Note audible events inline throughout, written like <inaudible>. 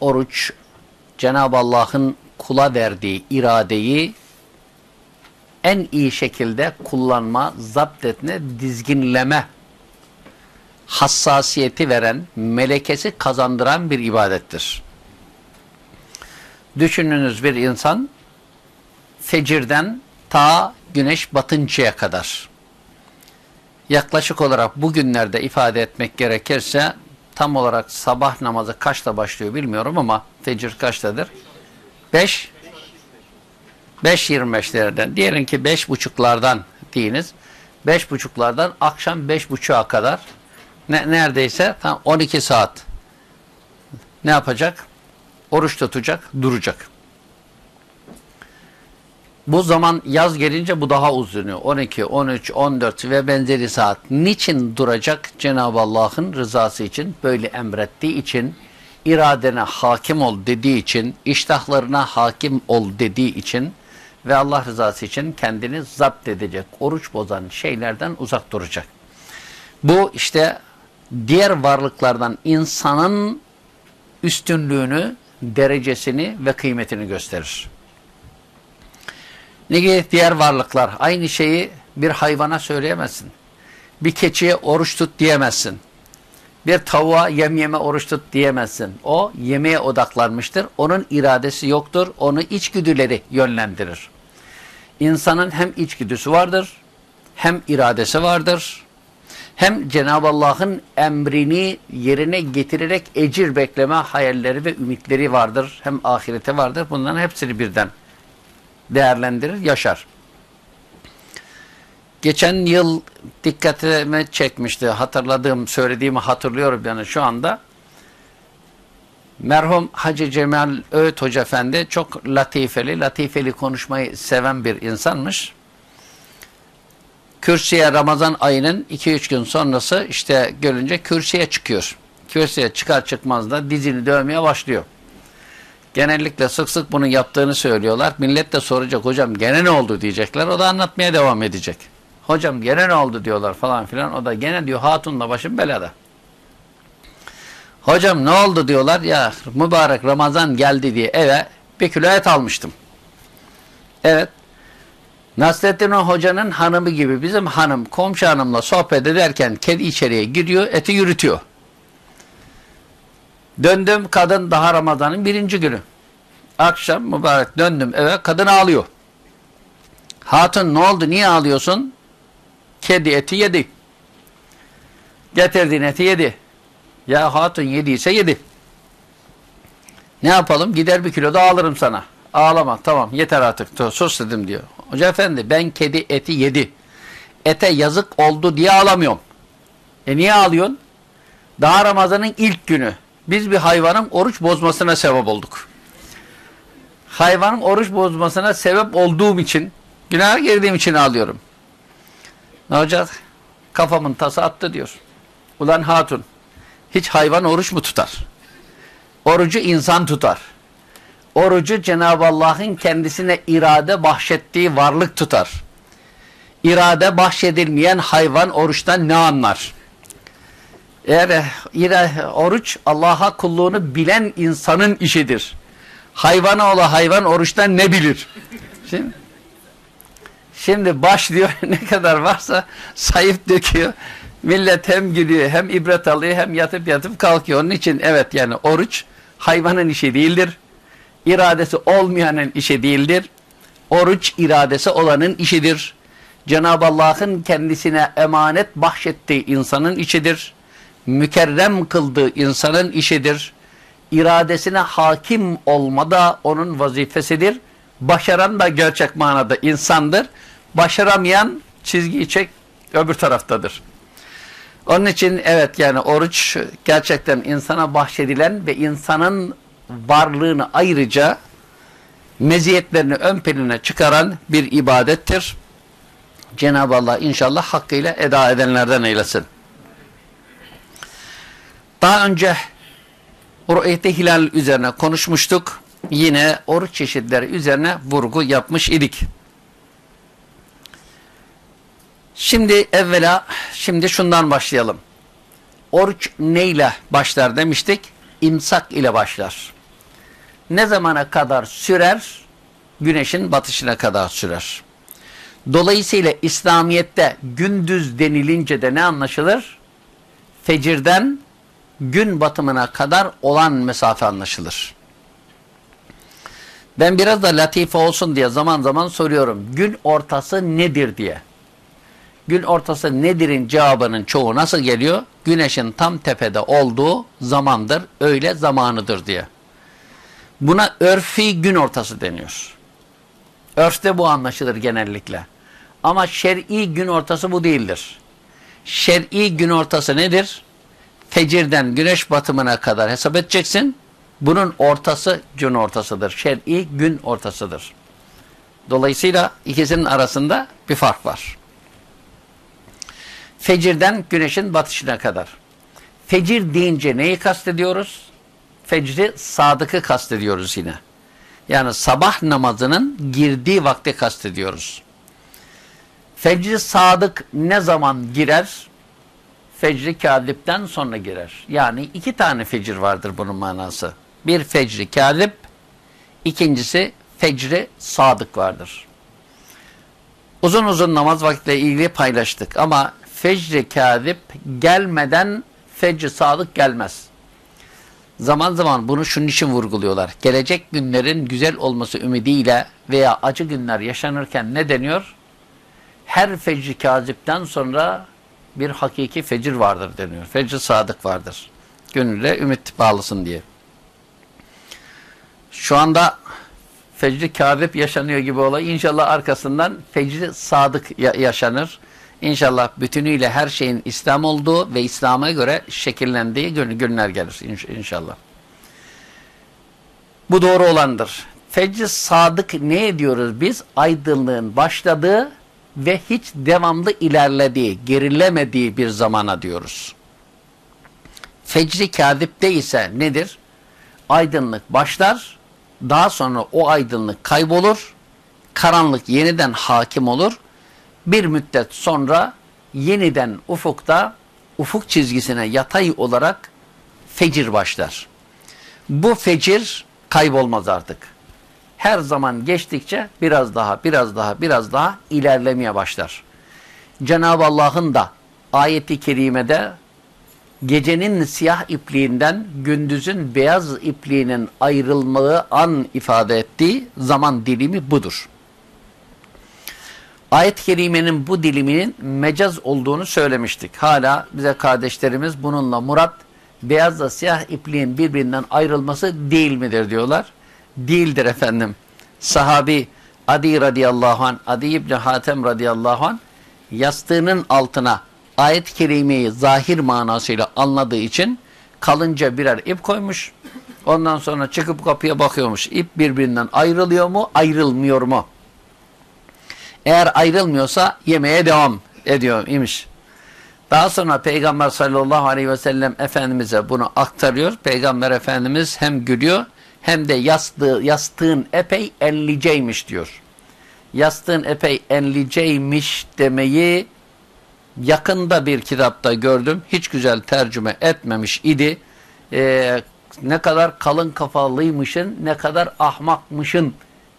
oruç Cenab-ı Allah'ın kula verdiği iradeyi en iyi şekilde kullanma, zapt etme, dizginleme hassasiyeti veren, melekesi kazandıran bir ibadettir. Düşününüz bir insan fecirden ta güneş batıncaya kadar yaklaşık olarak bugünlerde ifade etmek gerekirse tam olarak sabah namazı kaçta başlıyor bilmiyorum ama fecir kaçtadır? 5 5.25'lerden diyelim ki 5.30'lardan deyiniz. 5.30'lardan akşam 5.30'a kadar ne, neredeyse tam 12 saat ne yapacak? Oruç tutacak, duracak. Bu zaman yaz gelince bu daha uzun. 12, 13, 14 ve benzeri saat. Niçin duracak? Cenab-ı Allah'ın rızası için, böyle emrettiği için, iradene hakim ol dediği için, iştahlarına hakim ol dediği için ve Allah rızası için kendini zapt edecek, oruç bozan şeylerden uzak duracak. Bu işte diğer varlıklardan insanın üstünlüğünü, derecesini ve kıymetini gösterir. Ne gibi diğer varlıklar aynı şeyi bir hayvana söyleyemezsin. Bir keçiye oruç tut diyemezsin. Bir tavuğa yem yeme oruç tut diyemezsin. O yemeğe odaklanmıştır. Onun iradesi yoktur. Onu içgüdüleri yönlendirir. İnsanın hem içgüdüsü vardır, hem iradesi vardır, hem Cenab-ı Allah'ın emrini yerine getirerek ecir bekleme hayalleri ve ümitleri vardır. Hem ahirete vardır. Bunların hepsini birden değerlendirir, yaşar. Geçen yıl dikkatime çekmişti. Hatırladığım, söylediğimi hatırlıyorum yani şu anda. Merhum Hacı Cemal Öğüt Hoca Efendi çok latifeli, latifeli konuşmayı seven bir insanmış. Kürsüye Ramazan ayının 2-3 gün sonrası işte görünce kürsüye çıkıyor. Kürsüye çıkar çıkmaz da dizini dövmeye başlıyor. Genellikle sık sık bunu yaptığını söylüyorlar. Millet de soracak hocam gene ne oldu diyecekler. O da anlatmaya devam edecek. Hocam gene ne oldu diyorlar falan filan. O da gene diyor hatunla başım belada. Hocam ne oldu diyorlar. Ya mübarek Ramazan geldi diye eve bir kilo et almıştım. Evet. Nasrettin Hoca'nın hanımı gibi bizim hanım komşu hanımla sohbet ederken kedi içeriye giriyor eti yürütüyor. Döndüm kadın daha Ramazan'ın birinci günü. Akşam mübarek döndüm eve kadın ağlıyor. Hatun ne oldu niye ağlıyorsun? Kedi eti yedi. Getirdiğin eti yedi. Ya hatun yediyse yedi. Ne yapalım? Gider bir kilo da alırım sana. Ağlama tamam yeter artık sus dedim diyor. Hoca efendi ben kedi eti yedi. Ete yazık oldu diye ağlamıyorum. E niye ağlıyorsun? Daha Ramazan'ın ilk günü. Biz bir hayvanın oruç bozmasına sebep olduk. Hayvanın oruç bozmasına sebep olduğum için, günaha girdiğim için ağlıyorum. Ne olacak? Kafamın tası attı diyor. Ulan hatun, hiç hayvan oruç mu tutar? Orucu insan tutar. Orucu Cenab-ı Allah'ın kendisine irade bahşettiği varlık tutar. İrade bahşedilmeyen hayvan oruçtan ne anlar? Eğer oruç Allah'a kulluğunu bilen insanın işidir. Hayvana ola hayvan oruçtan ne bilir? Şimdi, şimdi başlıyor <laughs> ne kadar varsa sayıp döküyor. Millet hem gidiyor hem ibret alıyor hem yatıp yatıp kalkıyor. Onun için evet yani oruç hayvanın işi değildir. İradesi olmayanın işi değildir. Oruç iradesi olanın işidir. Cenab-ı Allah'ın kendisine emanet bahşettiği insanın işidir mükerrem kıldığı insanın işidir. İradesine hakim olma da onun vazifesidir. Başaran da gerçek manada insandır. Başaramayan çizgiyi çek öbür taraftadır. Onun için evet yani oruç gerçekten insana bahşedilen ve insanın varlığını ayrıca meziyetlerini ön planına çıkaran bir ibadettir. Cenab-ı Allah inşallah hakkıyla eda edenlerden eylesin. Daha önce Ru'yete hilal üzerine konuşmuştuk. Yine oruç çeşitleri üzerine vurgu yapmış idik. Şimdi evvela şimdi şundan başlayalım. Oruç neyle başlar demiştik? İmsak ile başlar. ne zamana kadar sürer? Güneşin batışına kadar sürer. Dolayısıyla İslamiyet'te gündüz denilince de ne anlaşılır? Fecirden gün batımına kadar olan mesafe anlaşılır. Ben biraz da latife olsun diye zaman zaman soruyorum. Gün ortası nedir diye. Gün ortası nedir'in cevabının çoğu nasıl geliyor? Güneşin tam tepede olduğu zamandır, öyle zamanıdır diye. Buna örfi gün ortası deniyor. Örfte bu anlaşılır genellikle. Ama şer'i gün ortası bu değildir. Şer'i gün ortası nedir? Fecirden güneş batımına kadar hesap edeceksin. Bunun ortası gün ortasıdır. Şer'i gün ortasıdır. Dolayısıyla ikisinin arasında bir fark var. Fecirden güneşin batışına kadar. Fecir deyince neyi kastediyoruz? Fecri sadıkı kastediyoruz yine. Yani sabah namazının girdiği vakti kastediyoruz. Fecri sadık ne zaman girer? Fecri kadipten sonra girer. Yani iki tane fecir vardır bunun manası. Bir fecri kadip, ikincisi fecri sadık vardır. Uzun uzun namaz vakitle ilgili paylaştık ama fecri kadip gelmeden fecri sadık gelmez. Zaman zaman bunu şunun için vurguluyorlar. Gelecek günlerin güzel olması ümidiyle veya acı günler yaşanırken ne deniyor? Her fecri kazipten sonra bir hakiki fecir vardır deniyor. Fecri sadık vardır. Gönülle ümit bağlısın diye. Şu anda fecri kazip yaşanıyor gibi olay. İnşallah arkasından fecri sadık yaşanır. İnşallah bütünüyle her şeyin İslam olduğu ve İslam'a göre şekillendiği günler gelir inşallah. Bu doğru olandır. Fecr sadık ne ediyoruz biz? Aydınlığın başladığı ve hiç devamlı ilerlediği, gerilemediği bir zamana diyoruz. Fecri kâdipte ise nedir? Aydınlık başlar, daha sonra o aydınlık kaybolur, karanlık yeniden hakim olur bir müddet sonra yeniden ufukta ufuk çizgisine yatay olarak fecir başlar. Bu fecir kaybolmaz artık. Her zaman geçtikçe biraz daha, biraz daha, biraz daha ilerlemeye başlar. Cenab-ı Allah'ın da ayeti kerimede gecenin siyah ipliğinden gündüzün beyaz ipliğinin ayrılmağı an ifade ettiği zaman dilimi budur. Ayet-i Kerime'nin bu diliminin mecaz olduğunu söylemiştik. Hala bize kardeşlerimiz bununla murat beyazla siyah ipliğin birbirinden ayrılması değil midir diyorlar. Değildir efendim. Sahabi Adi radıyallahu an, Adi İbni Hatem radıyallahu an yastığının altına ayet-i kerimeyi zahir manasıyla anladığı için kalınca birer ip koymuş. Ondan sonra çıkıp kapıya bakıyormuş. İp birbirinden ayrılıyor mu, ayrılmıyor mu? Eğer ayrılmıyorsa yemeye devam ediyor imiş. Daha sonra Peygamber sallallahu aleyhi ve sellem Efendimiz'e bunu aktarıyor. Peygamber Efendimiz hem gülüyor hem de yastığı, yastığın epey enliceymiş diyor. Yastığın epey enliceymiş demeyi yakında bir kitapta gördüm. Hiç güzel tercüme etmemiş idi. Ee, ne kadar kalın kafalıymışın, ne kadar ahmakmışın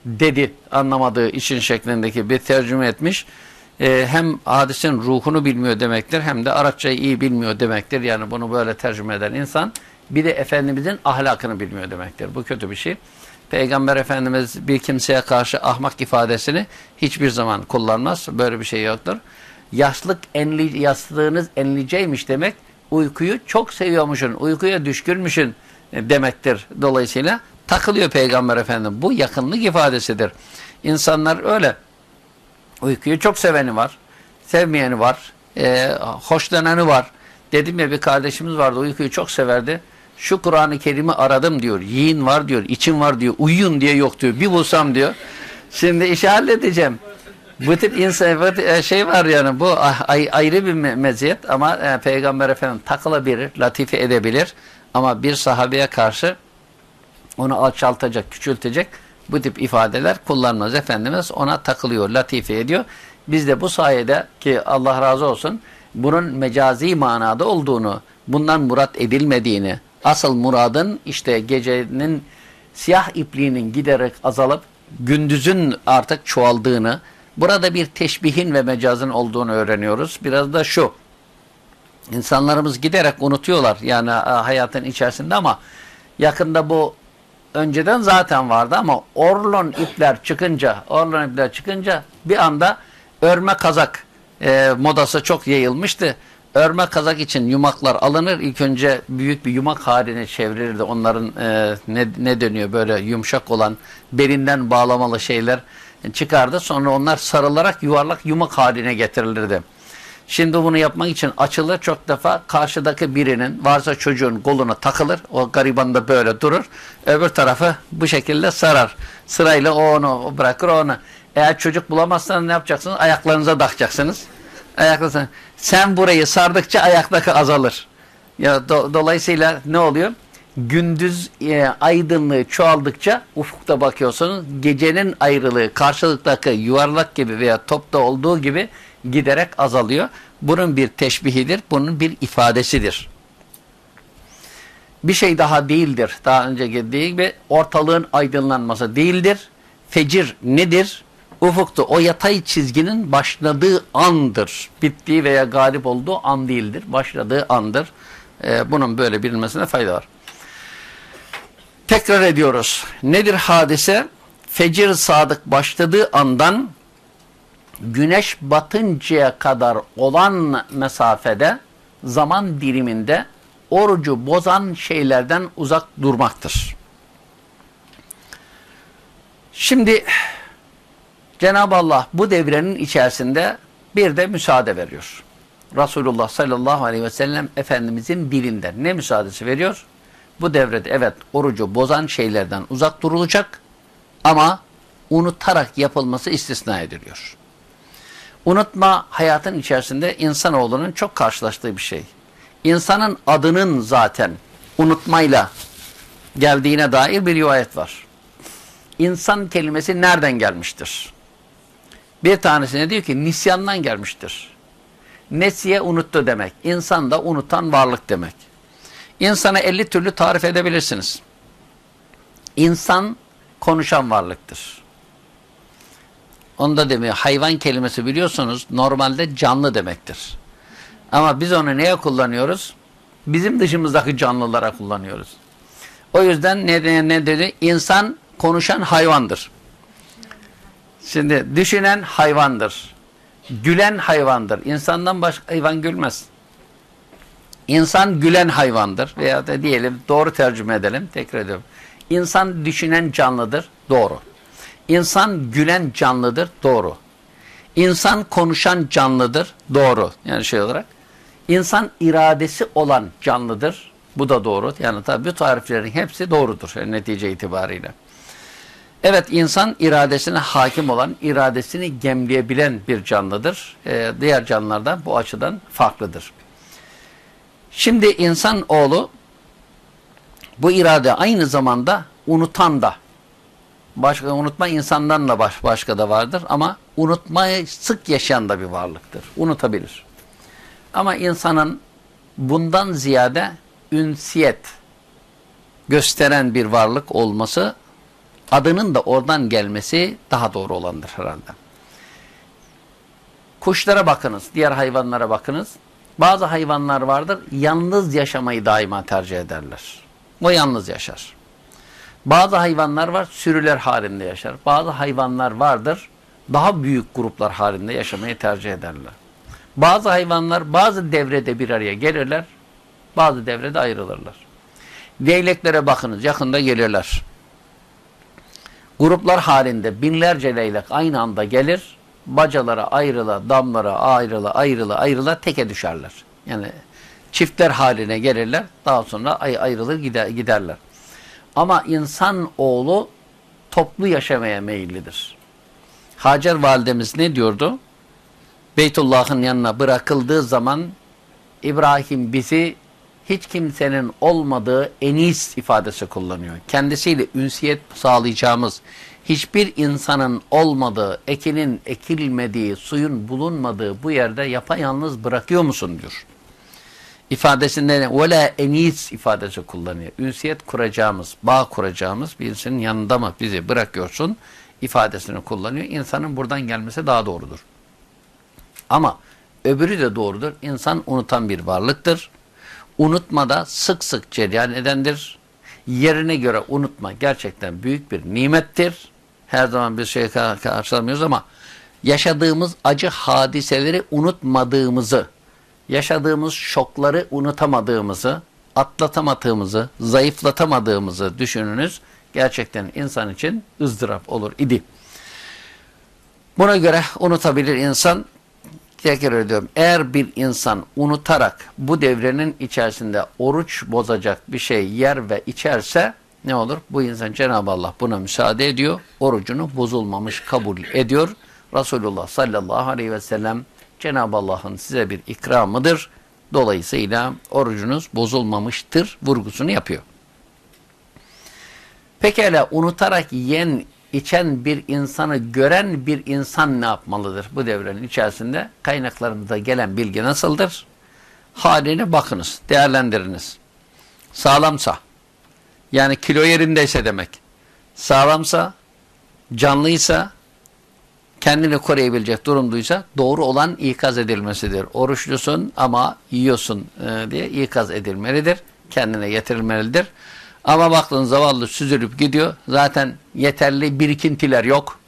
dedi anlamadığı için şeklindeki bir tercüme etmiş. Ee, hem hadisin ruhunu bilmiyor demektir hem de Arapçayı iyi bilmiyor demektir. Yani bunu böyle tercüme eden insan bir de Efendimizin ahlakını bilmiyor demektir. Bu kötü bir şey. Peygamber Efendimiz bir kimseye karşı ahmak ifadesini hiçbir zaman kullanmaz. Böyle bir şey yoktur. Yaşlık enli, yastığınız enliceymiş demek uykuyu çok seviyormuşsun, uykuya düşkünmüşsün demektir. Dolayısıyla takılıyor Peygamber Efendim. Bu yakınlık ifadesidir. İnsanlar öyle. Uykuyu çok seveni var. Sevmeyeni var. E, hoşlananı var. Dedim ya bir kardeşimiz vardı uykuyu çok severdi. Şu Kur'an-ı Kerim'i aradım diyor. Yiyin var diyor. için var diyor. Uyuyun diye yok diyor. Bir bulsam diyor. Şimdi işi halledeceğim. Bu tip insan bu tip e, şey var yani bu ayrı bir meziyet ama e, Peygamber Efendim takılabilir, latife edebilir ama bir sahabeye karşı onu alçaltacak, küçültecek bu tip ifadeler kullanmaz. Efendimiz ona takılıyor, latife ediyor. Biz de bu sayede ki Allah razı olsun bunun mecazi manada olduğunu, bundan murat edilmediğini, asıl muradın işte gecenin siyah ipliğinin giderek azalıp gündüzün artık çoğaldığını, burada bir teşbihin ve mecazın olduğunu öğreniyoruz. Biraz da şu, insanlarımız giderek unutuyorlar yani hayatın içerisinde ama yakında bu önceden zaten vardı ama orlon ipler çıkınca, orlon ipler çıkınca bir anda örme kazak e, modası çok yayılmıştı. Örme kazak için yumaklar alınır. İlk önce büyük bir yumak haline çevrilirdi. Onların e, ne, ne dönüyor böyle yumuşak olan belinden bağlamalı şeyler çıkardı. Sonra onlar sarılarak yuvarlak yumak haline getirilirdi. Şimdi bunu yapmak için açılır çok defa karşıdaki birinin varsa çocuğun koluna takılır. O gariban da böyle durur. Öbür tarafı bu şekilde sarar. Sırayla o onu bırakır o onu. Eğer çocuk bulamazsanız ne yapacaksınız? Ayaklarınıza takacaksınız. Ayaklarınıza. Sen burayı sardıkça ayaktaki azalır. Ya do dolayısıyla ne oluyor? Gündüz e, aydınlığı çoğaldıkça ufukta bakıyorsunuz gecenin ayrılığı karşılıktaki yuvarlak gibi veya topta olduğu gibi giderek azalıyor. Bunun bir teşbihidir, bunun bir ifadesidir. Bir şey daha değildir. Daha önce dediği gibi ortalığın aydınlanması değildir. Fecir nedir? Ufukta o yatay çizginin başladığı andır. Bittiği veya galip olduğu an değildir. Başladığı andır. Ee, bunun böyle bilinmesine fayda var. Tekrar ediyoruz. Nedir hadise? Fecir sadık başladığı andan güneş batıncaya kadar olan mesafede zaman diliminde orucu bozan şeylerden uzak durmaktır. Şimdi Cenab-ı Allah bu devrenin içerisinde bir de müsaade veriyor. Resulullah sallallahu aleyhi ve sellem Efendimizin dilinden ne müsaadesi veriyor? Bu devrede evet orucu bozan şeylerden uzak durulacak ama unutarak yapılması istisna ediliyor. Unutma hayatın içerisinde insanoğlunun çok karşılaştığı bir şey. İnsanın adının zaten unutmayla geldiğine dair bir rivayet var. İnsan kelimesi nereden gelmiştir? Bir tanesine diyor ki nisyandan gelmiştir. Nesiye unuttu demek. İnsan da unutan varlık demek. İnsanı elli türlü tarif edebilirsiniz. İnsan konuşan varlıktır. Onda demiyor. Hayvan kelimesi biliyorsunuz normalde canlı demektir. Ama biz onu neye kullanıyoruz? Bizim dışımızdaki canlılara kullanıyoruz. O yüzden ne, ne dedi? İnsan konuşan hayvandır. Şimdi düşünen hayvandır. Gülen hayvandır. İnsandan başka hayvan gülmez. İnsan gülen hayvandır. Veya da diyelim doğru tercüme edelim. Tekrar ediyorum. İnsan düşünen canlıdır. Doğru. İnsan gülen canlıdır. Doğru. İnsan konuşan canlıdır. Doğru. Yani şey olarak. İnsan iradesi olan canlıdır. Bu da doğru. Yani tabi bu tariflerin hepsi doğrudur. Yani netice itibariyle. Evet insan iradesine hakim olan, iradesini gemleyebilen bir canlıdır. Ee, diğer canlılardan bu açıdan farklıdır. Şimdi insan oğlu bu irade aynı zamanda unutan da başka unutma insandan da baş, başka da vardır ama unutmayı sık yaşayan da bir varlıktır. Unutabilir. Ama insanın bundan ziyade ünsiyet gösteren bir varlık olması adının da oradan gelmesi daha doğru olandır herhalde. Kuşlara bakınız, diğer hayvanlara bakınız. Bazı hayvanlar vardır, yalnız yaşamayı daima tercih ederler. O yalnız yaşar. Bazı hayvanlar var, sürüler halinde yaşar. Bazı hayvanlar vardır, daha büyük gruplar halinde yaşamayı tercih ederler. Bazı hayvanlar bazı devrede bir araya gelirler, bazı devrede ayrılırlar. Leyleklere bakınız, yakında gelirler. Gruplar halinde binlerce leylek aynı anda gelir, bacalara ayrıla, damlara ayrıla, ayrıla, ayrıla teke düşerler. Yani çiftler haline gelirler, daha sonra ay ayrılır gider, giderler. Ama insan oğlu toplu yaşamaya meyillidir. Hacer validemiz ne diyordu? Beytullah'ın yanına bırakıldığı zaman İbrahim bizi hiç kimsenin olmadığı enis ifadesi kullanıyor. Kendisiyle ünsiyet sağlayacağımız, hiçbir insanın olmadığı, ekinin ekilmediği, suyun bulunmadığı bu yerde yapayalnız bırakıyor musun diyor. İfadesinde ne? Vela enis ifadesi kullanıyor. Ünsiyet kuracağımız, bağ kuracağımız birisinin yanında mı bizi bırakıyorsun ifadesini kullanıyor. İnsanın buradan gelmesi daha doğrudur. Ama öbürü de doğrudur. İnsan unutan bir varlıktır Unutmada sık sık cereyan edendir. Yerine göre unutma gerçekten büyük bir nimettir. Her zaman bir şey karşılamıyoruz ama yaşadığımız acı hadiseleri unutmadığımızı, yaşadığımız şokları unutamadığımızı, atlatamadığımızı, zayıflatamadığımızı düşününüz. Gerçekten insan için ızdırap olur idi. Buna göre unutabilir insan tekrar ediyorum. Eğer bir insan unutarak bu devrenin içerisinde oruç bozacak bir şey yer ve içerse ne olur? Bu insan Cenab-ı Allah buna müsaade ediyor. Orucunu bozulmamış kabul ediyor. Resulullah sallallahu aleyhi ve sellem Cenab-ı Allah'ın size bir ikramıdır. Dolayısıyla orucunuz bozulmamıştır vurgusunu yapıyor. Pekala unutarak yiyen içen bir insanı gören bir insan ne yapmalıdır bu devrenin içerisinde? Kaynaklarımızda gelen bilgi nasıldır? Haline bakınız, değerlendiriniz. Sağlamsa, yani kilo yerindeyse demek. Sağlamsa, canlıysa, kendini koruyabilecek durumduysa doğru olan ikaz edilmesidir. Oruçlusun ama yiyorsun e, diye ikaz edilmelidir. Kendine getirilmelidir. Ama baktın zavallı süzülüp gidiyor. Zaten yeterli birikintiler yok.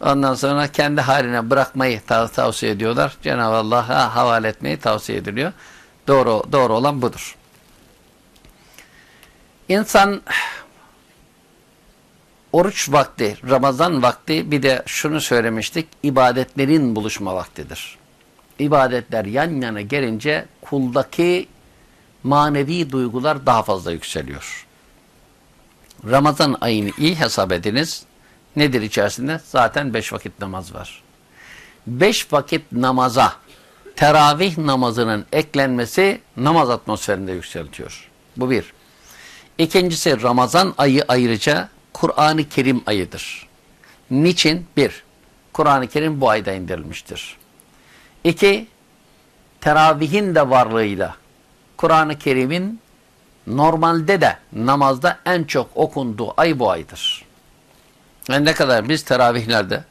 Ondan sonra kendi haline bırakmayı tav tavsiye ediyorlar. Cenab-ı Allah'a havale etmeyi tavsiye ediliyor. Doğru, doğru olan budur. İnsan oruç vakti, Ramazan vakti bir de şunu söylemiştik. ibadetlerin buluşma vaktidir. İbadetler yan yana gelince kuldaki manevi duygular daha fazla yükseliyor. Ramazan ayını iyi hesap ediniz. Nedir içerisinde? Zaten beş vakit namaz var. Beş vakit namaza teravih namazının eklenmesi namaz atmosferinde yükseltiyor. Bu bir. İkincisi Ramazan ayı ayrıca Kur'an-ı Kerim ayıdır. Niçin? Bir, Kur'an-ı Kerim bu ayda indirilmiştir. İki, teravihin de varlığıyla Kur'an-ı Kerim'in normalde de namazda en çok okunduğu ay bu aydır. Yani ne kadar biz teravihlerde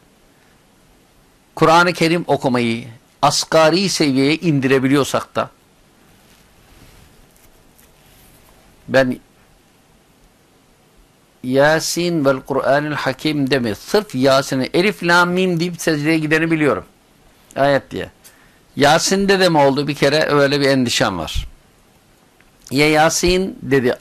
Kur'an-ı Kerim okumayı asgari seviyeye indirebiliyorsak da ben Yasin vel Kur'anil Hakim demi sırf Yasin'i elif lam mim deyip secdeye gideni biliyorum. Ayet diye. Yasin'de de mi oldu bir kere öyle bir endişem var. Ya Yasin dedi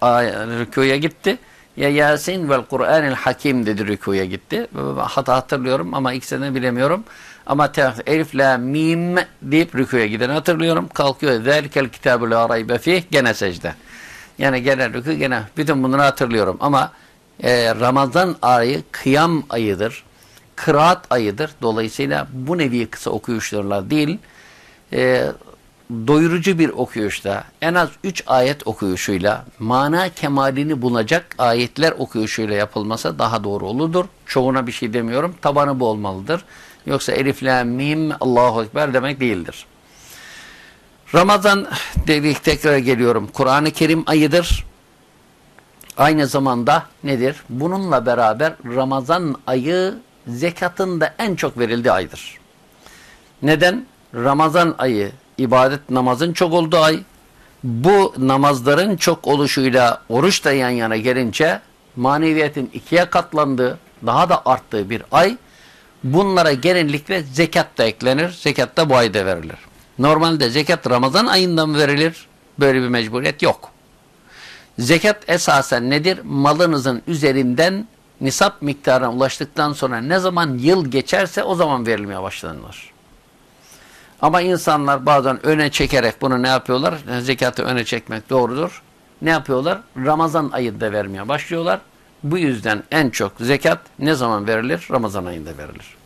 rükuya gitti. Ya Yasin vel Kur'anil Hakim dedi rükuya gitti. Hata hatırlıyorum ama ikisini bilemiyorum. Ama elif la mim deyip rükuya gideni hatırlıyorum. Kalkıyor. Zelikel kitabı la raybe fih gene secde. Yani gene rükü gene bütün bunları hatırlıyorum ama e, Ramazan ayı kıyam ayıdır. Kıraat ayıdır. Dolayısıyla bu nevi kısa okuyuşlarla değil e, doyurucu bir okuyuşla en az 3 ayet okuyuşuyla mana kemalini bulacak ayetler okuyuşuyla yapılmasa daha doğru oludur. Çoğuna bir şey demiyorum. Tabanı bu olmalıdır. Yoksa elif la mim Allahu ekber demek değildir. Ramazan dedik tekrar geliyorum. Kur'an-ı Kerim ayıdır. Aynı zamanda nedir? Bununla beraber Ramazan ayı zekatın da en çok verildiği aydır. Neden? Ramazan ayı ibadet namazın çok olduğu ay. Bu namazların çok oluşuyla oruç da yan yana gelince maneviyetin ikiye katlandığı, daha da arttığı bir ay. Bunlara genellikle zekat da eklenir. Zekat da bu ayda verilir. Normalde zekat Ramazan ayında mı verilir? Böyle bir mecburiyet yok. Zekat esasen nedir? Malınızın üzerinden nisap miktarına ulaştıktan sonra ne zaman yıl geçerse o zaman verilmeye başlanır. Ama insanlar bazen öne çekerek bunu ne yapıyorlar? Zekatı öne çekmek doğrudur. Ne yapıyorlar? Ramazan ayında vermeye başlıyorlar. Bu yüzden en çok zekat ne zaman verilir? Ramazan ayında verilir.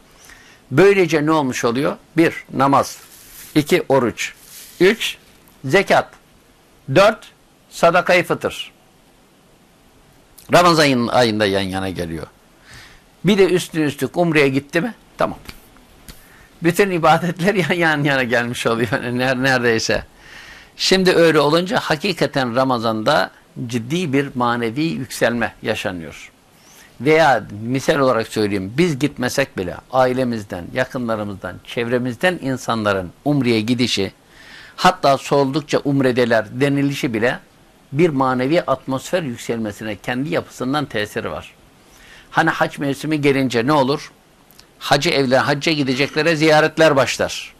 Böylece ne olmuş oluyor? Bir, namaz. iki oruç. Üç, zekat. Dört, sadakayı fıtır. Ramazan ayında yan yana geliyor. Bir de üstüne üstlük umreye gitti mi? Tamam bütün ibadetler <laughs> yan yan yana gelmiş oluyor yani neredeyse. Şimdi öyle olunca hakikaten Ramazan'da ciddi bir manevi yükselme yaşanıyor. Veya misal olarak söyleyeyim biz gitmesek bile ailemizden, yakınlarımızdan, çevremizden insanların umreye gidişi hatta soldukça umredeler denilişi bile bir manevi atmosfer yükselmesine kendi yapısından tesiri var. Hani hac mevsimi gelince ne olur? Hacı evler, hacca gideceklere ziyaretler başlar.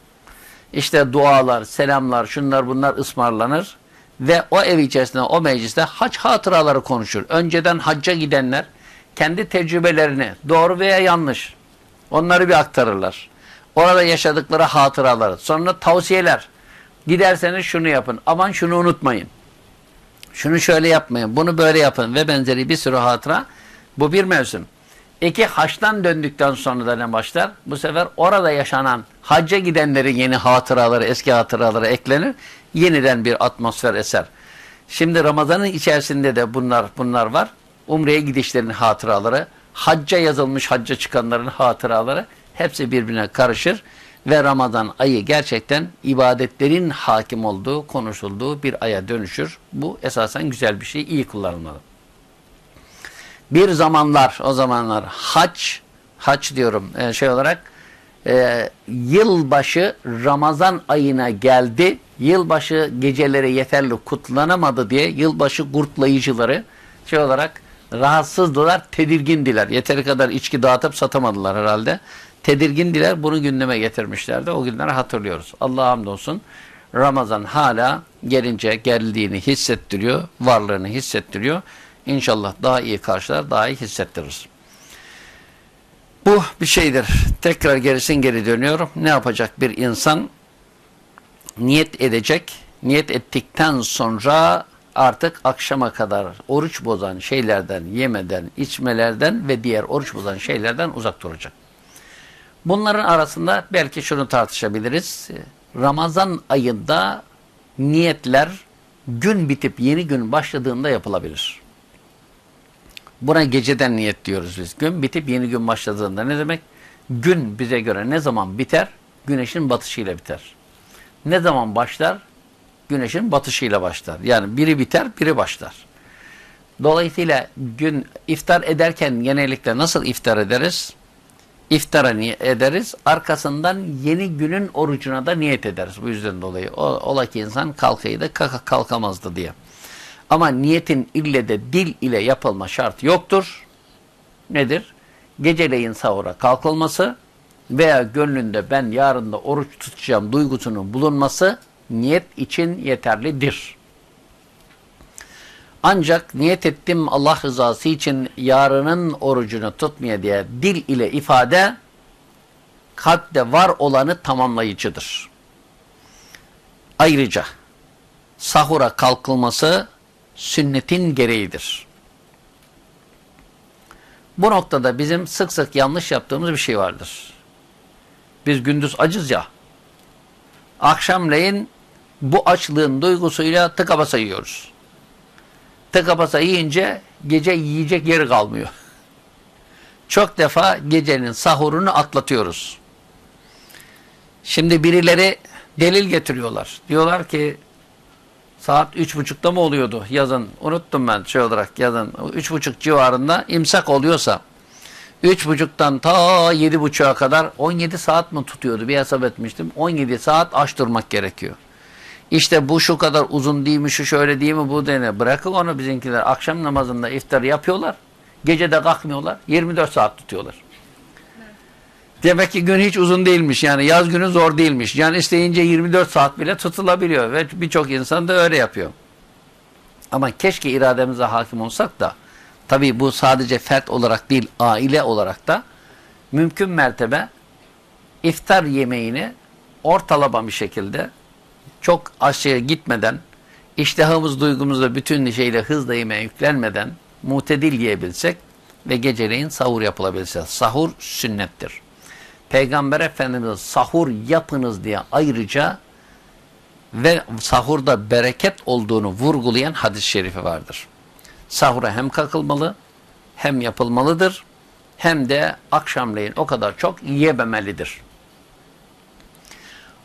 İşte dualar, selamlar, şunlar bunlar ısmarlanır ve o ev içerisinde, o mecliste hac hatıraları konuşur. Önceden hacca gidenler kendi tecrübelerini, doğru veya yanlış, onları bir aktarırlar. Orada yaşadıkları hatıraları, sonra tavsiyeler. Giderseniz şunu yapın, aman şunu unutmayın. Şunu şöyle yapmayın, bunu böyle yapın ve benzeri bir sürü hatıra. Bu bir mevsim. İki, haçtan döndükten sonra da ne başlar? Bu sefer orada yaşanan hacca gidenlerin yeni hatıraları, eski hatıraları eklenir. Yeniden bir atmosfer eser. Şimdi Ramazan'ın içerisinde de bunlar bunlar var. Umre'ye gidişlerin hatıraları, hacca yazılmış hacca çıkanların hatıraları hepsi birbirine karışır ve Ramazan ayı gerçekten ibadetlerin hakim olduğu, konuşulduğu bir aya dönüşür. Bu esasen güzel bir şey, iyi kullanılmalı. Bir zamanlar, o zamanlar hac, hac diyorum e, şey olarak, e, yılbaşı Ramazan ayına geldi. Yılbaşı geceleri yeterli kutlanamadı diye yılbaşı kurtlayıcıları şey olarak rahatsızdılar, tedirgindiler. Yeteri kadar içki dağıtıp satamadılar herhalde. Tedirgindiler, bunu gündeme getirmişlerdi. O günleri hatırlıyoruz. Allah'a hamdolsun. Ramazan hala gelince geldiğini hissettiriyor, varlığını hissettiriyor. İnşallah daha iyi karşılar, daha iyi hissettirir. Bu bir şeydir. Tekrar gerisin geri dönüyorum. Ne yapacak bir insan? Niyet edecek. Niyet ettikten sonra artık akşama kadar oruç bozan şeylerden, yemeden, içmelerden ve diğer oruç bozan şeylerden uzak duracak. Bunların arasında belki şunu tartışabiliriz. Ramazan ayında niyetler gün bitip yeni gün başladığında yapılabilir. Buna geceden niyet diyoruz biz. Gün bitip yeni gün başladığında ne demek? Gün bize göre ne zaman biter? Güneşin batışıyla biter. Ne zaman başlar? Güneşin batışıyla başlar. Yani biri biter, biri başlar. Dolayısıyla gün iftar ederken genellikle nasıl iftar ederiz? İftara ederiz. Arkasından yeni günün orucuna da niyet ederiz. Bu yüzden dolayı. O, ola ki insan kalkaydı kalkamazdı diye. Ama niyetin ille de dil ile yapılma şartı yoktur. Nedir? Geceleyin sahura kalkılması veya gönlünde ben yarın da oruç tutacağım duygusunun bulunması niyet için yeterlidir. Ancak niyet ettim Allah rızası için yarının orucunu tutmaya diye dil ile ifade kalpte var olanı tamamlayıcıdır. Ayrıca sahura kalkılması sünnetin gereğidir. Bu noktada bizim sık sık yanlış yaptığımız bir şey vardır. Biz gündüz acız ya. Akşamleyin bu açlığın duygusuyla tıka basa yiyoruz. Tıka basa yiyince gece yiyecek yeri kalmıyor. <laughs> Çok defa gecenin sahurunu atlatıyoruz. Şimdi birileri delil getiriyorlar. Diyorlar ki saat üç buçukta mı oluyordu yazın? Unuttum ben şey olarak yazın. Üç buçuk civarında imsak oluyorsa üç buçuktan ta yedi buçuğa kadar 17 saat mi tutuyordu? Bir hesap etmiştim. 17 saat aç durmak gerekiyor. İşte bu şu kadar uzun değil mi, şu şöyle değil mi, bu dene. Bırakın onu bizimkiler. Akşam namazında iftar yapıyorlar. Gece de kalkmıyorlar. 24 saat tutuyorlar. Demek ki gün hiç uzun değilmiş. Yani yaz günü zor değilmiş. Yani isteyince 24 saat bile tutulabiliyor. Ve birçok insan da öyle yapıyor. Ama keşke irademize hakim olsak da tabii bu sadece fert olarak değil aile olarak da mümkün mertebe iftar yemeğini ortalama bir şekilde çok aşağıya gitmeden iştahımız duygumuzla bütün şeyle hızla yemeğe yüklenmeden mutedil yiyebilsek ve geceleyin sahur yapılabilse. Sahur sünnettir. Peygamber Efendimiz sahur yapınız diye ayrıca ve sahurda bereket olduğunu vurgulayan hadis-i şerifi vardır. Sahura hem kakılmalı hem yapılmalıdır hem de akşamleyin o kadar çok yiyememelidir.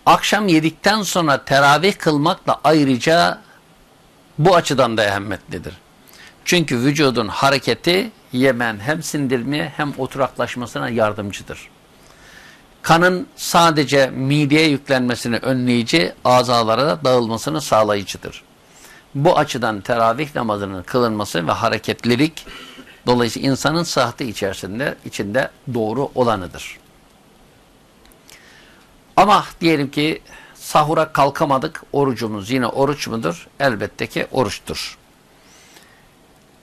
Akşam yedikten sonra teravih kılmak da ayrıca bu açıdan da ehemmetlidir. Çünkü vücudun hareketi yemen hem sindirmeye hem oturaklaşmasına yardımcıdır. Kanın sadece mideye yüklenmesini önleyici, azalara da dağılmasını sağlayıcıdır. Bu açıdan teravih namazının kılınması ve hareketlilik dolayısıyla insanın sıhhati içerisinde içinde doğru olanıdır. Ama diyelim ki sahura kalkamadık, orucumuz yine oruç mudur? Elbette ki oruçtur.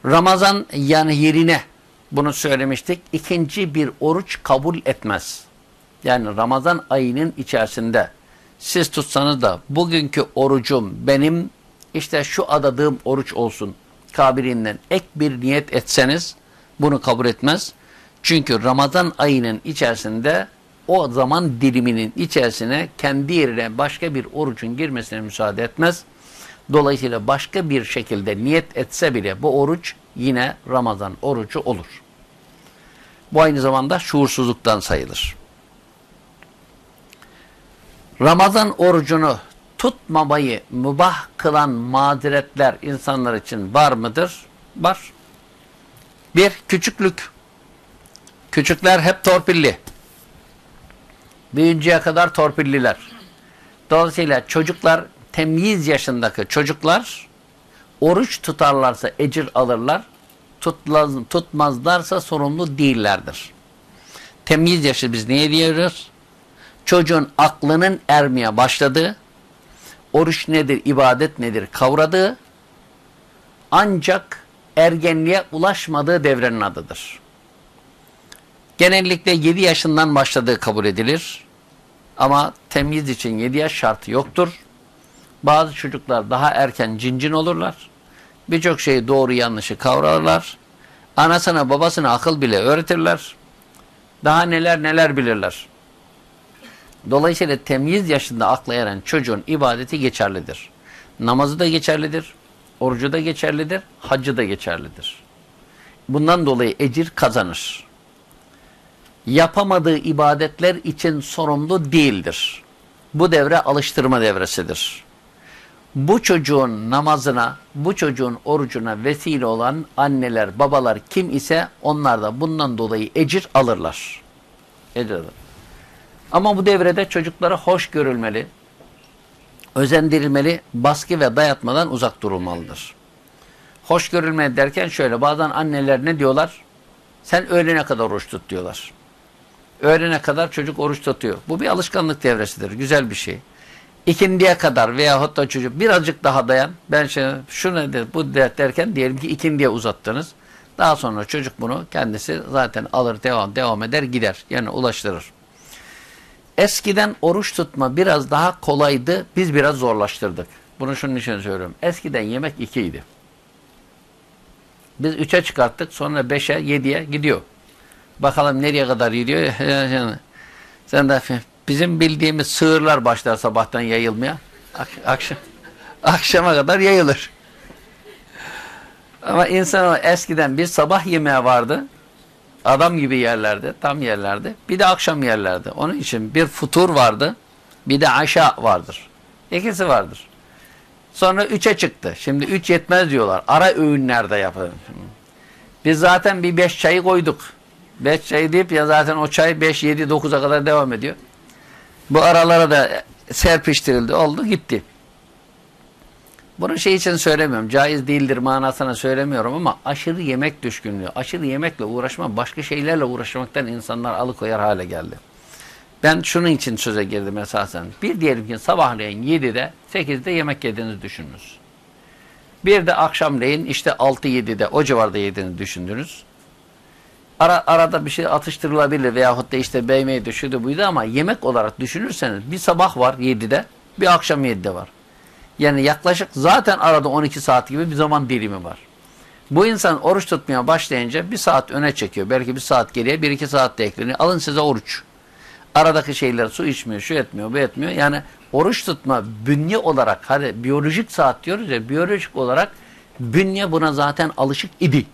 Ramazan yani yerine bunu söylemiştik. ikinci bir oruç kabul etmez. Yani Ramazan ayının içerisinde siz tutsanız da bugünkü orucum benim işte şu adadığım oruç olsun kabiliğinden ek bir niyet etseniz bunu kabul etmez. Çünkü Ramazan ayının içerisinde o zaman diliminin içerisine kendi yerine başka bir orucun girmesine müsaade etmez. Dolayısıyla başka bir şekilde niyet etse bile bu oruç yine Ramazan orucu olur. Bu aynı zamanda şuursuzluktan sayılır. Ramazan orucunu tutmamayı mübah kılan mazeretler insanlar için var mıdır? Var. Bir, küçüklük. Küçükler hep torpilli. Büyünceye kadar torpilliler. Dolayısıyla çocuklar, temyiz yaşındaki çocuklar oruç tutarlarsa ecir alırlar, tutmaz, tutmazlarsa sorumlu değillerdir. Temyiz yaşı biz niye diyoruz? Çocuğun aklının ermeye başladığı, oruç nedir, ibadet nedir kavradığı, ancak ergenliğe ulaşmadığı devrenin adıdır. Genellikle 7 yaşından başladığı kabul edilir. Ama temyiz için 7 yaş şartı yoktur. Bazı çocuklar daha erken cincin olurlar. Birçok şeyi doğru yanlışı kavrarlar. Anasına babasına akıl bile öğretirler. Daha neler neler bilirler. Dolayısıyla temyiz yaşında akla eren çocuğun ibadeti geçerlidir. Namazı da geçerlidir. Orucu da geçerlidir. Haccı da geçerlidir. Bundan dolayı ecir kazanır yapamadığı ibadetler için sorumlu değildir. Bu devre alıştırma devresidir. Bu çocuğun namazına, bu çocuğun orucuna vesile olan anneler, babalar kim ise onlar da bundan dolayı ecir alırlar. Ecir alır. Ama bu devrede çocuklara hoş görülmeli, özendirilmeli, baskı ve dayatmadan uzak durulmalıdır. Hoş görülmeli derken şöyle, bazen anneler ne diyorlar? Sen öğlene kadar oruç tut diyorlar. Öğlene kadar çocuk oruç tutuyor. Bu bir alışkanlık devresidir. Güzel bir şey. İkindiye kadar veyahut da çocuk birazcık daha dayan. Ben şey, şu nedir bu derken diyelim ki ikindiye uzattınız. Daha sonra çocuk bunu kendisi zaten alır devam devam eder gider. Yani ulaştırır. Eskiden oruç tutma biraz daha kolaydı. Biz biraz zorlaştırdık. Bunu şunun için söylüyorum. Eskiden yemek ikiydi. Biz üçe çıkarttık sonra beşe yediye gidiyor. Bakalım nereye kadar gidiyor. <laughs> Sen de bizim bildiğimiz sığırlar başlar sabahtan yayılmaya. Ak akşam akşama kadar yayılır. Ama insan eskiden bir sabah yemeği vardı. Adam gibi yerlerde, tam yerlerde. Bir de akşam yerlerde. Onun için bir futur vardı. Bir de aşağı vardır. İkisi vardır. Sonra üçe çıktı. Şimdi üç yetmez diyorlar. Ara öğünlerde yapın. Biz zaten bir beş çayı koyduk. 5 çay deyip ya zaten o çay 5, 7, 9'a kadar devam ediyor. Bu aralara da serpiştirildi. Oldu gitti. Bunu şey için söylemiyorum. Caiz değildir manasına söylemiyorum ama aşırı yemek düşkünlüğü, aşırı yemekle uğraşma, başka şeylerle uğraşmaktan insanlar alıkoyar hale geldi. Ben şunun için söze girdim esasen. Bir diyelim ki sabahleyin 7'de, 8'de yemek yediğinizi düşününüz. Bir de akşamleyin işte 6-7'de o civarda yediğinizi düşündünüz. Ara, arada bir şey atıştırılabilir veyahut da işte beymeydi şuydu buydu ama yemek olarak düşünürseniz bir sabah var 7'de bir akşam 7'de var. Yani yaklaşık zaten arada 12 saat gibi bir zaman dilimi var. Bu insan oruç tutmaya başlayınca bir saat öne çekiyor. Belki bir saat geriye bir iki saat de ekleniyor. Alın size oruç. Aradaki şeyler su içmiyor, şu etmiyor, bu etmiyor. Yani oruç tutma bünye olarak hadi biyolojik saat diyoruz ya biyolojik olarak bünye buna zaten alışık idi.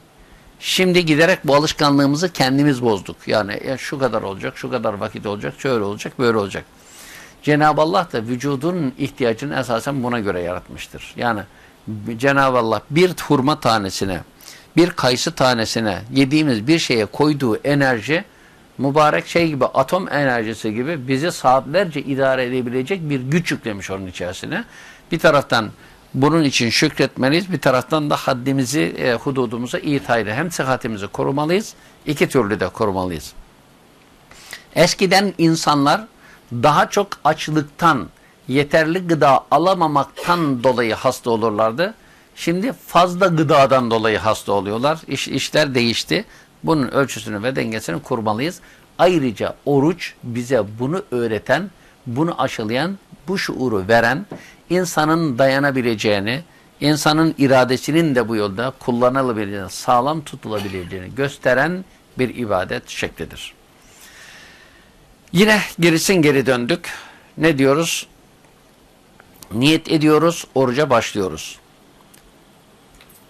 Şimdi giderek bu alışkanlığımızı kendimiz bozduk. Yani ya şu kadar olacak, şu kadar vakit olacak, şöyle olacak, böyle olacak. Cenab-ı Allah da vücudun ihtiyacını esasen buna göre yaratmıştır. Yani Cenab-ı Allah bir hurma tanesine, bir kayısı tanesine yediğimiz bir şeye koyduğu enerji mübarek şey gibi atom enerjisi gibi bizi saatlerce idare edebilecek bir güç yüklemiş onun içerisine. Bir taraftan bunun için şükretmeliyiz. Bir taraftan da haddimizi, e, hududumuzu iyi tayin hem sıhhatimizi korumalıyız. iki türlü de korumalıyız. Eskiden insanlar daha çok açlıktan, yeterli gıda alamamaktan dolayı hasta olurlardı. Şimdi fazla gıdadan dolayı hasta oluyorlar. İş, işler değişti. Bunun ölçüsünü ve dengesini kurmalıyız. Ayrıca oruç bize bunu öğreten, bunu aşılayan, bu şuuru veren, insanın dayanabileceğini, insanın iradesinin de bu yolda kullanılabileceğini, sağlam tutulabileceğini gösteren bir ibadet şeklidir. Yine gerisin geri döndük. Ne diyoruz? Niyet ediyoruz, oruca başlıyoruz.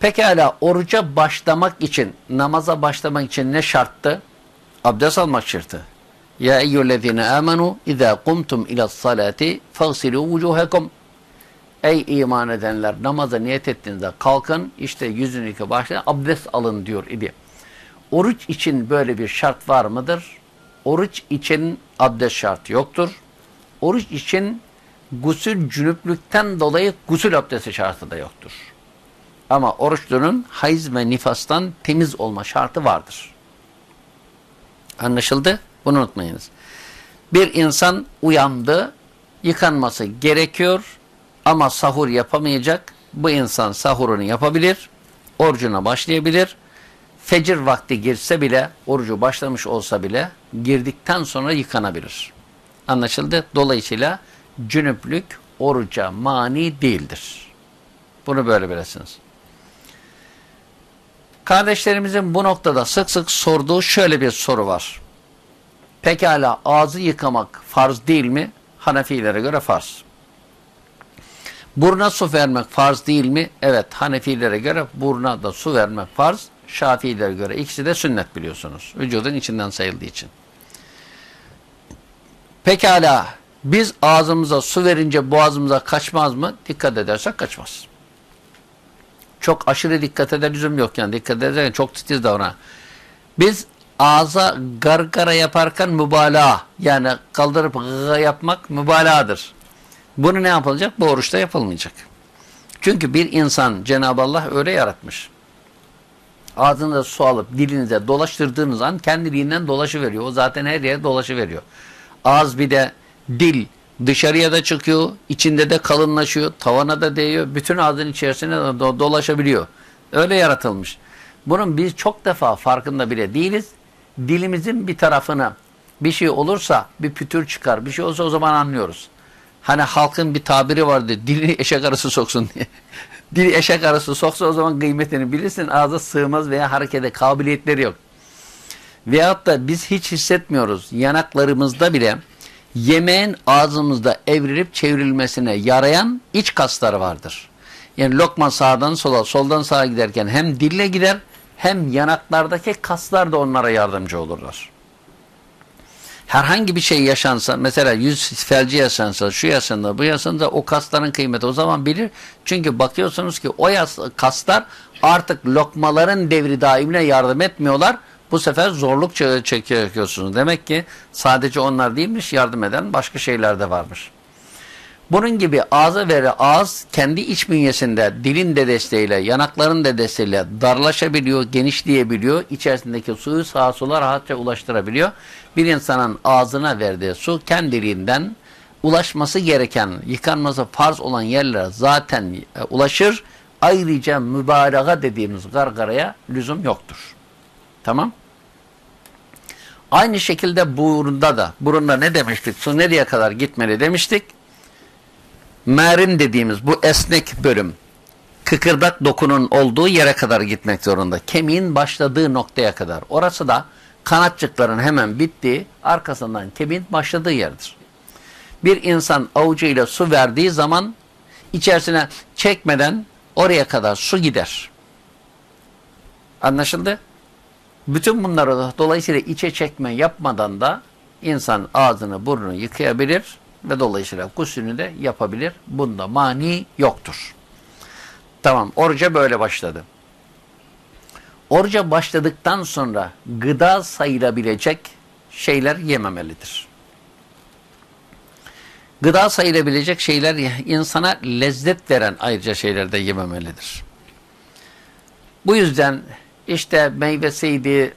Pekala oruca başlamak için, namaza başlamak için ne şarttı? Abdest almak şartı. Ya eyyühellezine amenu izâ kumtum ilas salati fagsilû vucuhekum. Ey iman edenler namaza niyet ettiğinizde kalkın işte yüzünü yıka başlayın abdest alın diyor idi. Oruç için böyle bir şart var mıdır? Oruç için abdest şartı yoktur. Oruç için gusül cünüplükten dolayı gusül abdesti şartı da yoktur. Ama oruçlunun hayız ve nifastan temiz olma şartı vardır. Anlaşıldı? Bunu unutmayınız. Bir insan uyandı, yıkanması gerekiyor ama sahur yapamayacak. Bu insan sahurunu yapabilir, orucuna başlayabilir. Fecir vakti girse bile, orucu başlamış olsa bile girdikten sonra yıkanabilir. Anlaşıldı? Dolayısıyla cünüplük oruca mani değildir. Bunu böyle bilesiniz. Kardeşlerimizin bu noktada sık sık sorduğu şöyle bir soru var. Pekala ağzı yıkamak farz değil mi? Hanefilere göre farz. Buruna su vermek farz değil mi? Evet Hanefilere göre buruna da su vermek farz. Şafiilere göre ikisi de sünnet biliyorsunuz. Vücudun içinden sayıldığı için. Pekala biz ağzımıza su verince boğazımıza kaçmaz mı? Dikkat edersek kaçmaz. Çok aşırı dikkat eder lüzum yok yani. Dikkat ederken çok titiz davran. Biz ağza gargara yaparken mübalağa yani kaldırıp yapmak mübalağadır. Bunu ne yapılacak? Bu oruçta yapılmayacak. Çünkü bir insan Cenab-ı Allah öyle yaratmış. Ağzınıza su alıp dilinize dolaştırdığınız an kendiliğinden dolaşıveriyor. O zaten her yere dolaşıveriyor. Ağız bir de dil dışarıya da çıkıyor, içinde de kalınlaşıyor, tavana da değiyor, bütün ağzın içerisine de dolaşabiliyor. Öyle yaratılmış. Bunun biz çok defa farkında bile değiliz. Dilimizin bir tarafına bir şey olursa bir pütür çıkar, bir şey olsa o zaman anlıyoruz. Hani halkın bir tabiri vardı, dilini eşek arası soksun diye. Dili eşek arası soksa o zaman kıymetini bilirsin, ağza sığmaz veya harekete kabiliyetleri yok. Veyahut da biz hiç hissetmiyoruz. Yanaklarımızda bile yemeğin ağzımızda evrilip çevrilmesine yarayan iç kasları vardır. Yani lokma sağdan sola, soldan sağa giderken hem dille gider hem yanaklardaki kaslar da onlara yardımcı olurlar. Herhangi bir şey yaşansa, mesela yüz felci yaşansa, şu yaşansa, bu yaşansa o kasların kıymeti o zaman bilir. Çünkü bakıyorsunuz ki o kaslar artık lokmaların devri daimine yardım etmiyorlar bu sefer zorluk çekiyorsunuz. Demek ki sadece onlar değilmiş yardım eden başka şeyler de varmış. Bunun gibi ağza veri ağız kendi iç bünyesinde dilin de desteğiyle, yanakların da desteğiyle darlaşabiliyor, genişleyebiliyor. İçerisindeki suyu sağa sola rahatça ulaştırabiliyor. Bir insanın ağzına verdiği su kendiliğinden ulaşması gereken, yıkanması farz olan yerlere zaten e, ulaşır. Ayrıca mübalağa dediğimiz gargaraya lüzum yoktur. Tamam? Aynı şekilde burunda da, burunda ne demiştik? Su nereye kadar gitmeli demiştik? Merim dediğimiz bu esnek bölüm, kıkırdak dokunun olduğu yere kadar gitmek zorunda. Kemiğin başladığı noktaya kadar. Orası da kanatçıkların hemen bittiği, arkasından kemiğin başladığı yerdir. Bir insan avucuyla su verdiği zaman içerisine çekmeden oraya kadar su gider. Anlaşıldı? Bütün bunları dolayısıyla içe çekme yapmadan da insan ağzını burnunu yıkayabilir ve dolayısıyla gusülünü de yapabilir. Bunda mani yoktur. Tamam oruca böyle başladı. Oruca başladıktan sonra gıda sayılabilecek şeyler yememelidir. Gıda sayılabilecek şeyler insana lezzet veren ayrıca şeyler de yememelidir. Bu yüzden işte meyvesiydi,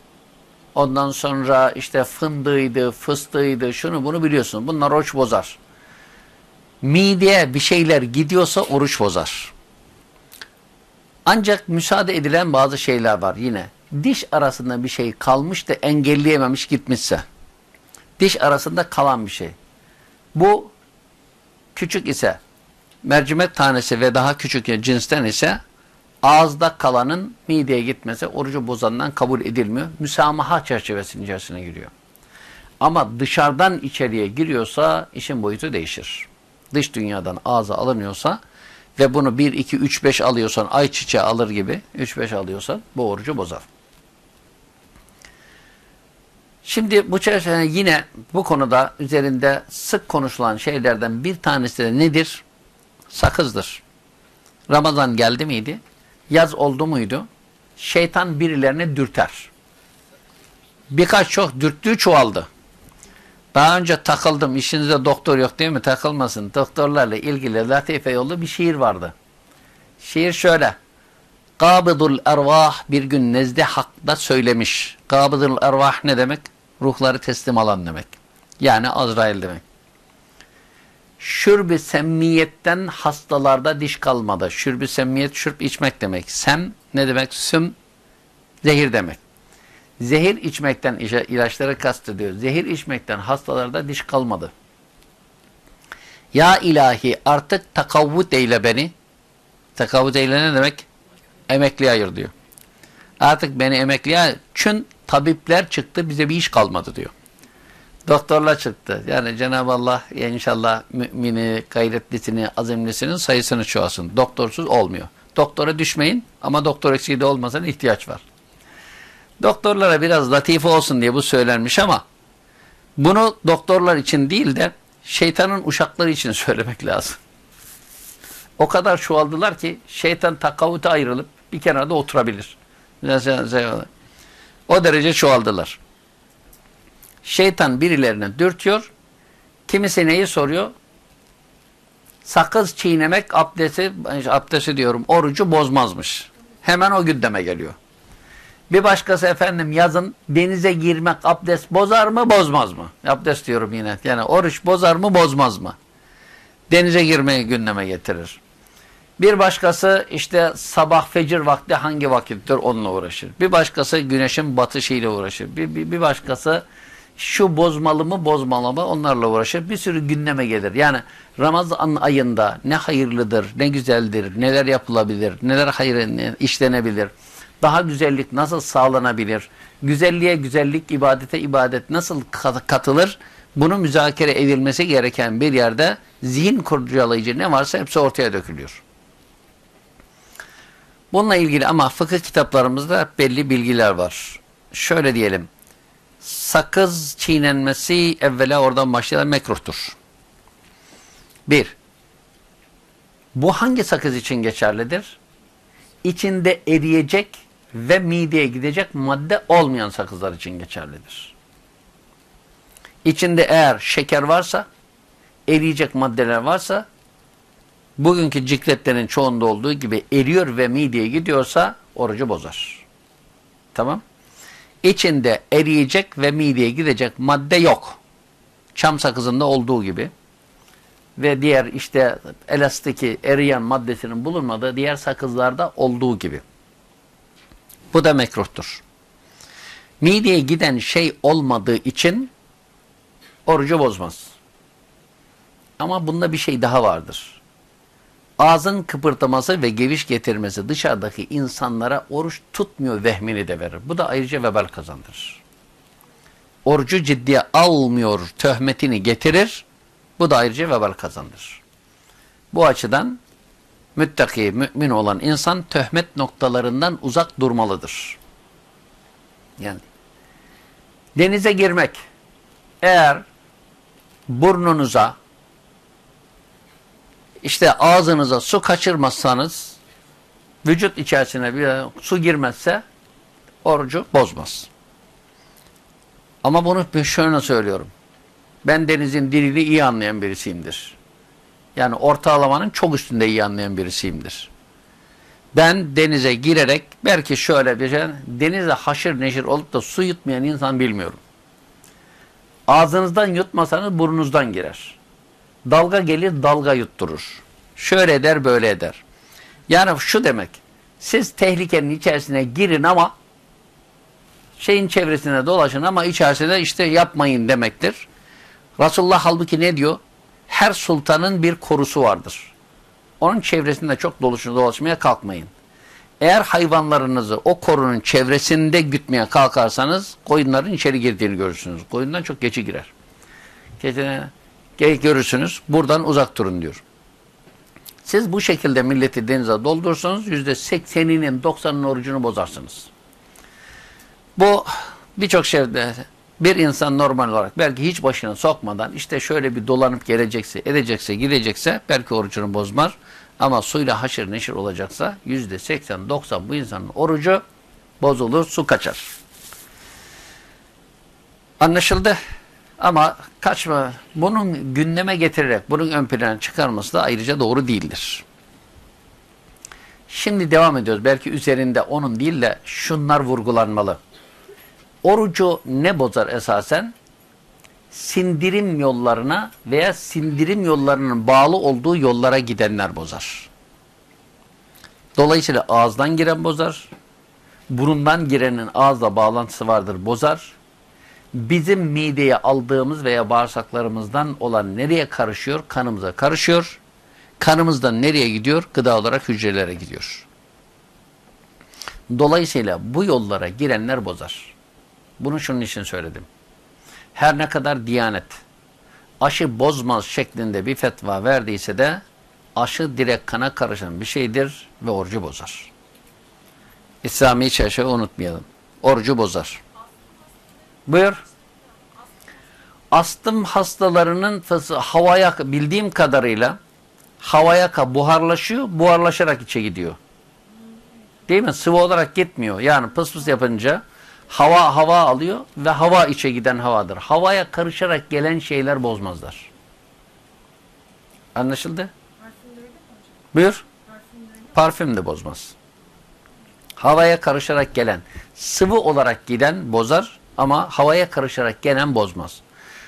ondan sonra işte fındığıydı, fıstığıydı, şunu bunu biliyorsun. Bunlar oruç bozar. Mideye bir şeyler gidiyorsa oruç bozar. Ancak müsaade edilen bazı şeyler var yine. Diş arasında bir şey kalmış da engelleyememiş gitmişse. Diş arasında kalan bir şey. Bu küçük ise mercimek tanesi ve daha küçük cinsten ise ağızda kalanın mideye gitmesi orucu bozandan kabul edilmiyor. Müsamaha çerçevesinin içerisine giriyor. Ama dışarıdan içeriye giriyorsa işin boyutu değişir. Dış dünyadan ağza alınıyorsa ve bunu 1, 2, 3, 5 alıyorsan ayçiçeği alır gibi 3, 5 alıyorsan bu orucu bozar. Şimdi bu çerçevede yine bu konuda üzerinde sık konuşulan şeylerden bir tanesi de nedir? Sakızdır. Ramazan geldi miydi? Yaz oldu muydu? Şeytan birilerini dürter. Birkaç çok dürttüğü çoğaldı. Daha önce takıldım. İşinizde doktor yok değil mi? Takılmasın. Doktorlarla ilgili latife yolu bir şiir vardı. Şiir şöyle. Gabıdul ervah bir gün nezde hakta söylemiş. Gabıdul ervah ne demek? Ruhları teslim alan demek. Yani Azrail demek. Şürb-i semmiyetten hastalarda diş kalmadı. Şürb-i semmiyet şürb içmek demek. Sem ne demek? Süm zehir demek. Zehir içmekten ilaçları kastediyor. Zehir içmekten hastalarda diş kalmadı. Ya ilahi artık takavvut eyle beni. Takavvut eyle ne demek? Emekli ayır diyor. Artık beni emekliye ayır. Çün tabipler çıktı bize bir iş kalmadı diyor. Doktorlar çıktı. Yani Cenab-ı Allah inşallah mümini, gayretlisini, azimlisinin sayısını çoğalsın. Doktorsuz olmuyor. Doktora düşmeyin ama doktor eksiği de olmasına ihtiyaç var. Doktorlara biraz latife olsun diye bu söylenmiş ama bunu doktorlar için değil de şeytanın uşakları için <laughs> söylemek lazım. O kadar çoğaldılar ki şeytan takavuta ayrılıp bir kenarda oturabilir. O derece çoğaldılar. Şeytan birilerine dürtüyor. Kimisi neyi soruyor? Sakız çiğnemek abdesti, abdesti diyorum, orucu bozmazmış. Hemen o gündeme geliyor. Bir başkası efendim yazın denize girmek abdest bozar mı bozmaz mı? Abdest diyorum yine. Yani oruç bozar mı bozmaz mı? Denize girmeyi gündeme getirir. Bir başkası işte sabah fecir vakti hangi vakittir onunla uğraşır. Bir başkası güneşin batışıyla uğraşır. Bir, bir, bir başkası şu bozmalı mı bozmalı mı onlarla uğraşır. Bir sürü gündeme gelir. Yani Ramazan ayında ne hayırlıdır, ne güzeldir, neler yapılabilir, neler hayır işlenebilir daha güzellik nasıl sağlanabilir? Güzelliğe güzellik, ibadete ibadet nasıl katılır? Bunu müzakere edilmesi gereken bir yerde zihin kurcalayıcı ne varsa hepsi ortaya dökülüyor. Bununla ilgili ama fıkıh kitaplarımızda belli bilgiler var. Şöyle diyelim. Sakız çiğnenmesi evvela oradan başlayan mekruhtur. Bir. Bu hangi sakız için geçerlidir? İçinde eriyecek ve mideye gidecek madde olmayan sakızlar için geçerlidir. İçinde eğer şeker varsa, eriyecek maddeler varsa, bugünkü cikletlerin çoğunda olduğu gibi eriyor ve mideye gidiyorsa orucu bozar. Tamam. İçinde eriyecek ve mideye gidecek madde yok. Çam sakızında olduğu gibi ve diğer işte elastiki eriyen maddesinin bulunmadığı diğer sakızlarda olduğu gibi. Bu da mekruhtur. Mideye giden şey olmadığı için orucu bozmaz. Ama bunda bir şey daha vardır. Ağzın kıpırdaması ve geviş getirmesi dışarıdaki insanlara oruç tutmuyor vehmini de verir. Bu da ayrıca vebal kazandırır. Orucu ciddiye almıyor töhmetini getirir. Bu da ayrıca vebal kazandırır. Bu açıdan müttaki, mümin olan insan töhmet noktalarından uzak durmalıdır. Yani denize girmek eğer burnunuza işte ağzınıza su kaçırmazsanız vücut içerisine bir su girmezse orucu bozmaz. Ama bunu şöyle söylüyorum. Ben denizin dilini iyi anlayan birisiyimdir. Yani ortalamanın çok üstünde iyi anlayan birisiyimdir. Ben denize girerek belki şöyle bir şey, denize haşır neşir olup da su yutmayan insan bilmiyorum. Ağzınızdan yutmasanız burnunuzdan girer. Dalga gelir dalga yutturur. Şöyle eder böyle eder. Yani şu demek. Siz tehlikenin içerisine girin ama şeyin çevresine dolaşın ama içerisinde işte yapmayın demektir. Resulullah halbuki ne diyor? Her sultanın bir korusu vardır. Onun çevresinde çok dolaşın dolaşmaya kalkmayın. Eğer hayvanlarınızı o korunun çevresinde gütmeye kalkarsanız koyunların içeri girdiğini görürsünüz. Koyundan çok geçi girer. Geçine, görürsünüz. Buradan uzak durun diyor. Siz bu şekilde milleti denize doldursanız yüzde sekseninin doksanının orucunu bozarsınız. Bu birçok şeyde bir insan normal olarak belki hiç başına sokmadan işte şöyle bir dolanıp gelecekse, edecekse, gidecekse belki orucunu bozmaz. Ama suyla haşır neşir olacaksa yüzde seksen, doksan bu insanın orucu bozulur, su kaçar. Anlaşıldı. Ama kaçma, bunun gündeme getirerek bunun ön plana çıkarması da ayrıca doğru değildir. Şimdi devam ediyoruz. Belki üzerinde onun değil de şunlar vurgulanmalı. Orucu ne bozar esasen? Sindirim yollarına veya sindirim yollarının bağlı olduğu yollara gidenler bozar. Dolayısıyla ağızdan giren bozar. Burundan girenin ağızla bağlantısı vardır bozar. Bizim mideye aldığımız veya bağırsaklarımızdan olan nereye karışıyor? Kanımıza karışıyor. Kanımızdan nereye gidiyor? Gıda olarak hücrelere gidiyor. Dolayısıyla bu yollara girenler bozar. Bunu şunun için söyledim. Her ne kadar Diyanet aşı bozmaz şeklinde bir fetva verdiyse de aşı direkt kana karışan bir şeydir ve orucu bozar. İslami çerçeve unutmayalım. Orucu bozar. Buyur. Astım hastalarının havaya bildiğim kadarıyla havaya buharlaşıyor, buharlaşarak içe gidiyor. Değil mi? Sıvı olarak gitmiyor. Yani pıs pıs yapınca hava hava alıyor ve hava içe giden havadır. Havaya karışarak gelen şeyler bozmazlar. Anlaşıldı? Buyur. Parfüm de bozmaz. Havaya karışarak gelen, sıvı olarak giden bozar ama havaya karışarak gelen bozmaz.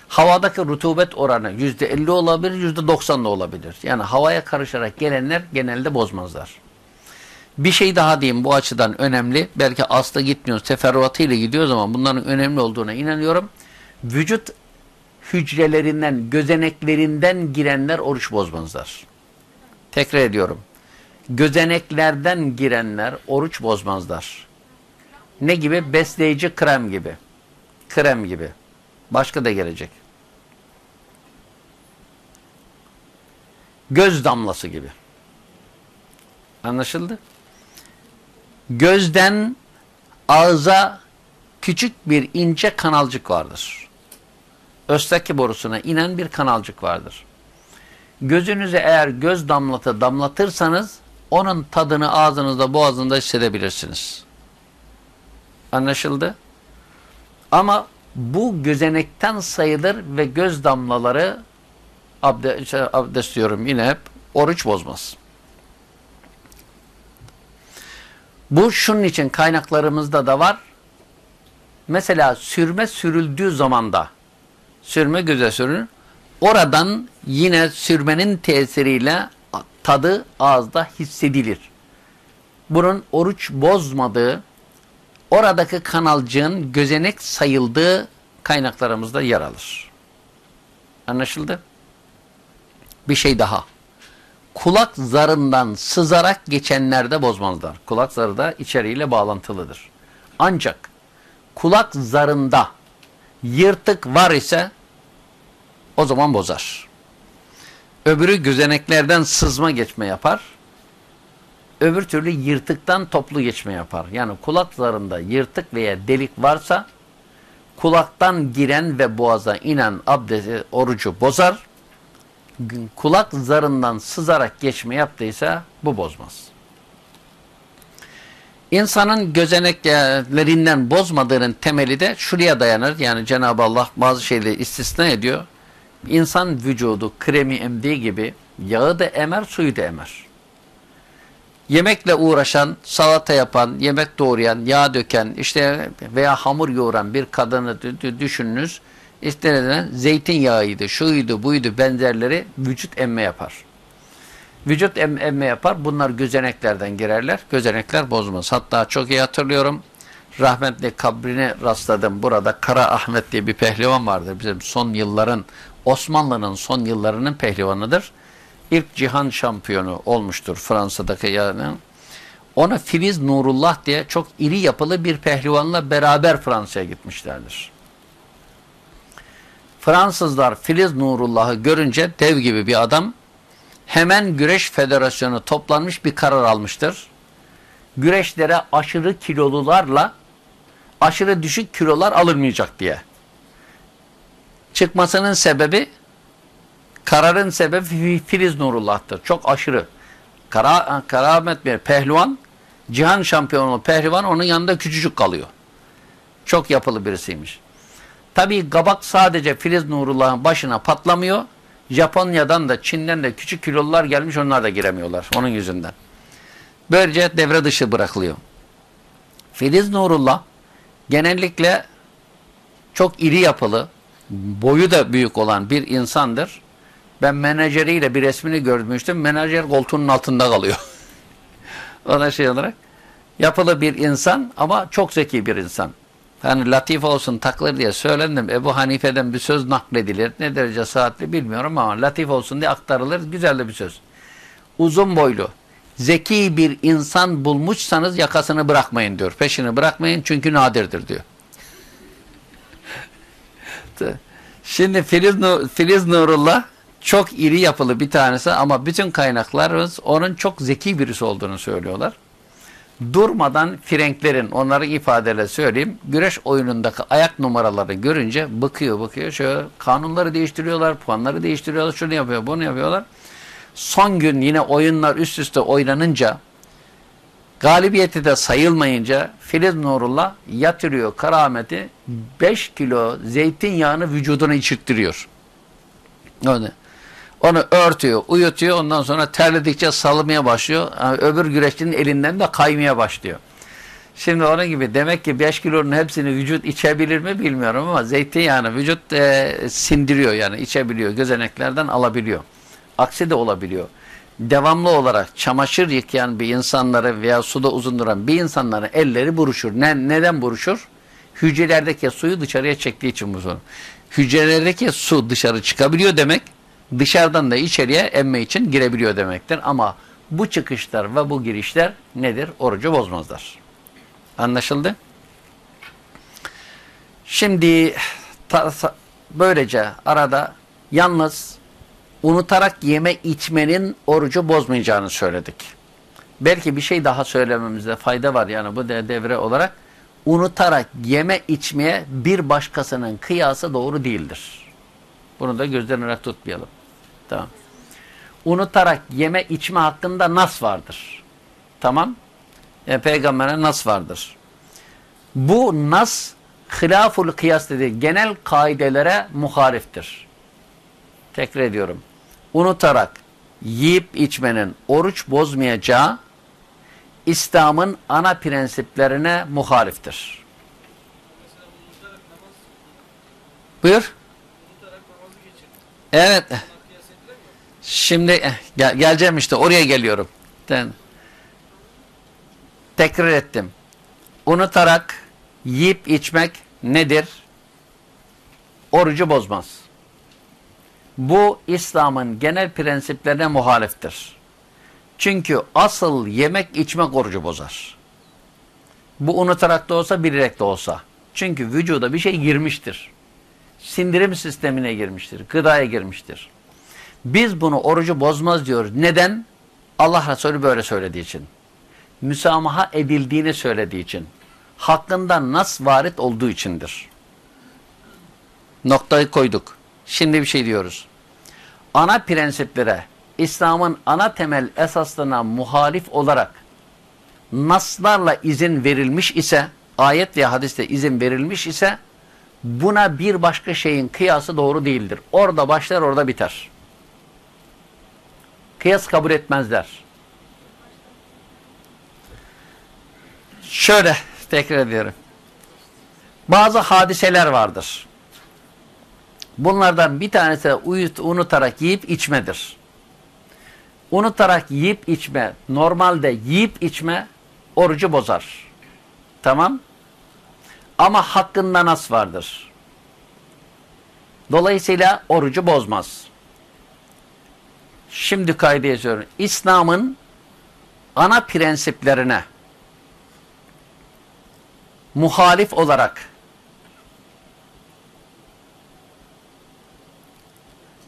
Havadaki rutubet oranı yüzde elli olabilir, yüzde doksan da olabilir. Yani havaya karışarak gelenler genelde bozmazlar. Bir şey daha diyeyim bu açıdan önemli. Belki asla gitmiyoruz, teferruatıyla gidiyoruz ama bunların önemli olduğuna inanıyorum. Vücut hücrelerinden, gözeneklerinden girenler oruç bozmazlar. Tekrar ediyorum. Gözeneklerden girenler oruç bozmazlar. Ne gibi? Besleyici krem gibi. Krem gibi. Başka da gelecek. Göz damlası gibi. Anlaşıldı? Gözden ağza küçük bir ince kanalcık vardır. Östaki borusuna inen bir kanalcık vardır. Gözünüze eğer göz damlatı damlatırsanız onun tadını ağzınızda boğazında hissedebilirsiniz. Anlaşıldı? Ama bu gözenekten sayılır ve göz damlaları abdest, abdest diyorum yine hep oruç bozmaz. Bu şunun için kaynaklarımızda da var. Mesela sürme sürüldüğü zamanda sürme göze sürülür. Oradan yine sürmenin tesiriyle tadı ağızda hissedilir. Bunun oruç bozmadığı, oradaki kanalcığın gözenek sayıldığı kaynaklarımızda yer alır. Anlaşıldı? Bir şey daha. Kulak zarından sızarak geçenler de bozmazlar. Kulak zarı da içeriğiyle bağlantılıdır. Ancak kulak zarında yırtık var ise o zaman bozar. Öbürü gözeneklerden sızma geçme yapar. Öbür türlü yırtıktan toplu geçme yapar. Yani kulak zarında yırtık veya delik varsa kulaktan giren ve boğaza inen abdesti orucu bozar. Kulak zarından sızarak geçme yaptıysa bu bozmaz. İnsanın gözeneklerinden bozmadığının temeli de şuraya dayanır. Yani Cenab-ı Allah bazı şeyleri istisna ediyor. İnsan vücudu kremi emdiği gibi yağı da emer, suyu da emer. Yemekle uğraşan, salata yapan, yemek doğrayan, yağ döken, işte veya hamur yoğuran bir kadını düşününüz. İşte zeytinyağıydı, şuydu, buydu benzerleri vücut emme yapar. Vücut em emme yapar. Bunlar gözeneklerden girerler. Gözenekler bozmaz. Hatta çok iyi hatırlıyorum. Rahmetli kabrine rastladım. Burada Kara Ahmet diye bir pehlivan vardır. Bizim son yılların, Osmanlı'nın son yıllarının pehlivanıdır. İlk cihan şampiyonu olmuştur Fransa'daki yani. Ona Filiz Nurullah diye çok iri yapılı bir pehlivanla beraber Fransa'ya gitmişlerdir. Fransızlar Filiz Nurullah'ı görünce dev gibi bir adam hemen Güreş Federasyonu toplanmış bir karar almıştır. Güreşlere aşırı kilolularla aşırı düşük kilolar alınmayacak diye. Çıkmasının sebebi kararın sebebi Filiz Nurullah'tır. Çok aşırı. Kara, Karamet bir pehlivan, cihan şampiyonu pehlivan onun yanında küçücük kalıyor. Çok yapılı birisiymiş. Tabii kabak sadece Filiz Nurullah'ın başına patlamıyor. Japonya'dan da Çin'den de küçük kilolular gelmiş onlar da giremiyorlar onun yüzünden. Böylece devre dışı bırakılıyor. Filiz Nurullah genellikle çok iri yapılı, boyu da büyük olan bir insandır. Ben menajeriyle bir resmini görmüştüm. Menajer koltuğunun altında kalıyor. <laughs> Ona şey olarak. Yapılı bir insan ama çok zeki bir insan. Hani latif olsun takılır diye söylendim. Ebu Hanife'den bir söz nakledilir. Ne derece saatli bilmiyorum ama latif olsun diye aktarılır. Güzel de bir söz. Uzun boylu, zeki bir insan bulmuşsanız yakasını bırakmayın diyor. Peşini bırakmayın çünkü nadirdir diyor. <laughs> Şimdi Filiz, Nur, Filiz Nurullah çok iri yapılı bir tanesi ama bütün kaynaklarımız onun çok zeki birisi olduğunu söylüyorlar durmadan Frenklerin onları ifadeyle söyleyeyim güreş oyunundaki ayak numaraları görünce bıkıyor bıkıyor şöyle kanunları değiştiriyorlar puanları değiştiriyorlar şunu yapıyor bunu yapıyorlar son gün yine oyunlar üst üste oynanınca galibiyeti de sayılmayınca Filiz Nurullah yatırıyor karameti 5 kilo zeytinyağını vücuduna içirttiriyor. Öyle. Onu örtüyor, uyutuyor. Ondan sonra terledikçe salmaya başlıyor. Yani öbür güreşçinin elinden de kaymaya başlıyor. Şimdi onun gibi demek ki 5 kilonun hepsini vücut içebilir mi bilmiyorum ama zeytinyağını vücut e, sindiriyor yani içebiliyor. Gözeneklerden alabiliyor. Aksi de olabiliyor. Devamlı olarak çamaşır yıkayan bir insanları veya suda uzun duran bir insanların elleri buruşur. Ne, neden buruşur? Hücrelerdeki suyu dışarıya çektiği için bu sorun. Hücrelerdeki su dışarı çıkabiliyor demek dışarıdan da içeriye emme için girebiliyor demektir. Ama bu çıkışlar ve bu girişler nedir? Orucu bozmazlar. Anlaşıldı? Şimdi böylece arada yalnız unutarak yeme içmenin orucu bozmayacağını söyledik. Belki bir şey daha söylememizde fayda var yani bu devre olarak. Unutarak yeme içmeye bir başkasının kıyası doğru değildir. Bunu da gözden olarak tutmayalım. Tamam. Unutarak yeme içme hakkında nas vardır. Tamam. E, peygambere nas vardır. Bu nas hilaful kıyas dedi. Genel kaidelere muhariftir. Tekrar ediyorum. Unutarak yiyip içmenin oruç bozmayacağı İslam'ın ana prensiplerine muhariftir. Buyur. Evet. Şimdi eh, gel, geleceğim işte oraya geliyorum. Tekrar ettim. Unutarak yiyip içmek nedir? Orucu bozmaz. Bu İslam'ın genel prensiplerine muhaliftir. Çünkü asıl yemek içmek orucu bozar. Bu unutarak da olsa bilerek de olsa. Çünkü vücuda bir şey girmiştir. Sindirim sistemine girmiştir. Gıdaya girmiştir. Biz bunu orucu bozmaz diyoruz. Neden? Allah Resulü böyle söylediği için. Müsamaha edildiğini söylediği için. Hakkında nas varit olduğu içindir. Noktayı koyduk. Şimdi bir şey diyoruz. ana prensiplere, İslam'ın ana temel esaslarına muhalif olarak naslarla izin verilmiş ise, ayet veya hadiste izin verilmiş ise buna bir başka şeyin kıyası doğru değildir. Orada başlar orada biter. Kıyas kabul etmezler. Şöyle tekrar ediyorum. Bazı hadiseler vardır. Bunlardan bir tanesi uyut, unutarak yiyip içmedir. Unutarak yiyip içme, normalde yiyip içme orucu bozar. Tamam? Ama hakkında nas vardır. Dolayısıyla orucu bozmaz. Şimdi kaydı yazıyorum. İslam'ın ana prensiplerine muhalif olarak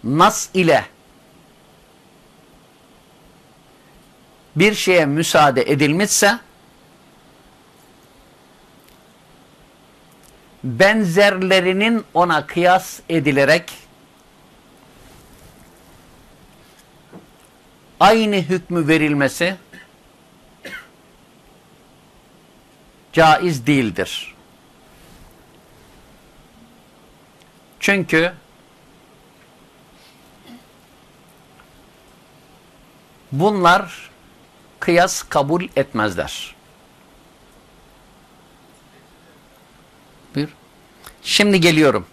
nas ile bir şeye müsaade edilmişse benzerlerinin ona kıyas edilerek aynı hükmü verilmesi caiz değildir. Çünkü bunlar kıyas kabul etmezler. Bir. Şimdi geliyorum.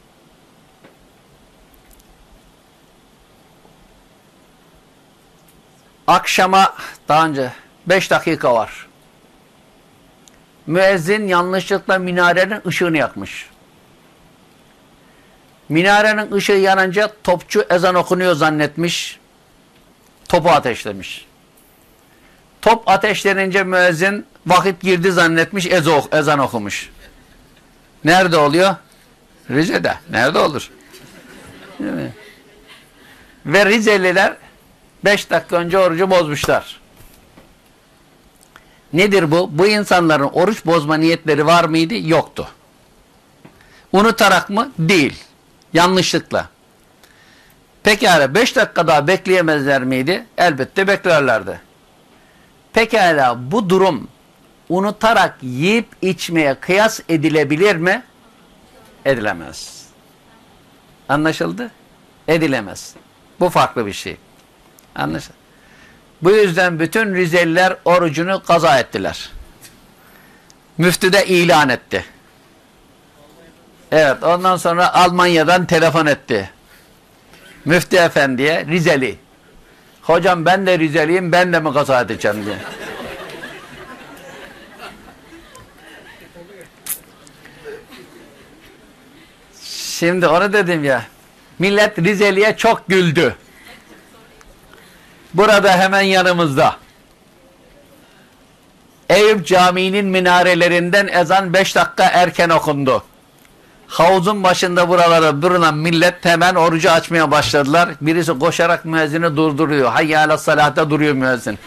Akşama daha önce 5 dakika var. Müezzin yanlışlıkla minarenin ışığını yakmış. Minarenin ışığı yanınca topçu ezan okunuyor zannetmiş. Topu ateşlemiş. Top ateşlenince müezzin vakit girdi zannetmiş ezan okumuş. Nerede oluyor? Rize'de. Nerede olur? Ve Rizeliler 5 dakika önce orucu bozmuşlar. Nedir bu? Bu insanların oruç bozma niyetleri var mıydı? Yoktu. Unutarak mı? Değil. Yanlışlıkla. Pekala 5 dakika daha bekleyemezler miydi? Elbette beklerlerdi. Pekala bu durum unutarak yiyip içmeye kıyas edilebilir mi? Edilemez. Anlaşıldı? Edilemez. Bu farklı bir şey. Anlaşıldı? Bu yüzden bütün Rizeliler orucunu kaza ettiler. Müftü de ilan etti. Evet ondan sonra Almanya'dan telefon etti. Müftü efendiye Rizeli. Hocam ben de Rizeliyim ben de mi kaza edeceğim diye. Şimdi onu dedim ya. Millet Rizeli'ye çok güldü. Burada hemen yanımızda. Eyüp Camii'nin minarelerinden ezan 5 dakika erken okundu. Havuzun başında buralara bulunan millet hemen orucu açmaya başladılar. Birisi koşarak müezzini durduruyor. Hayya ala salata duruyor müezzin.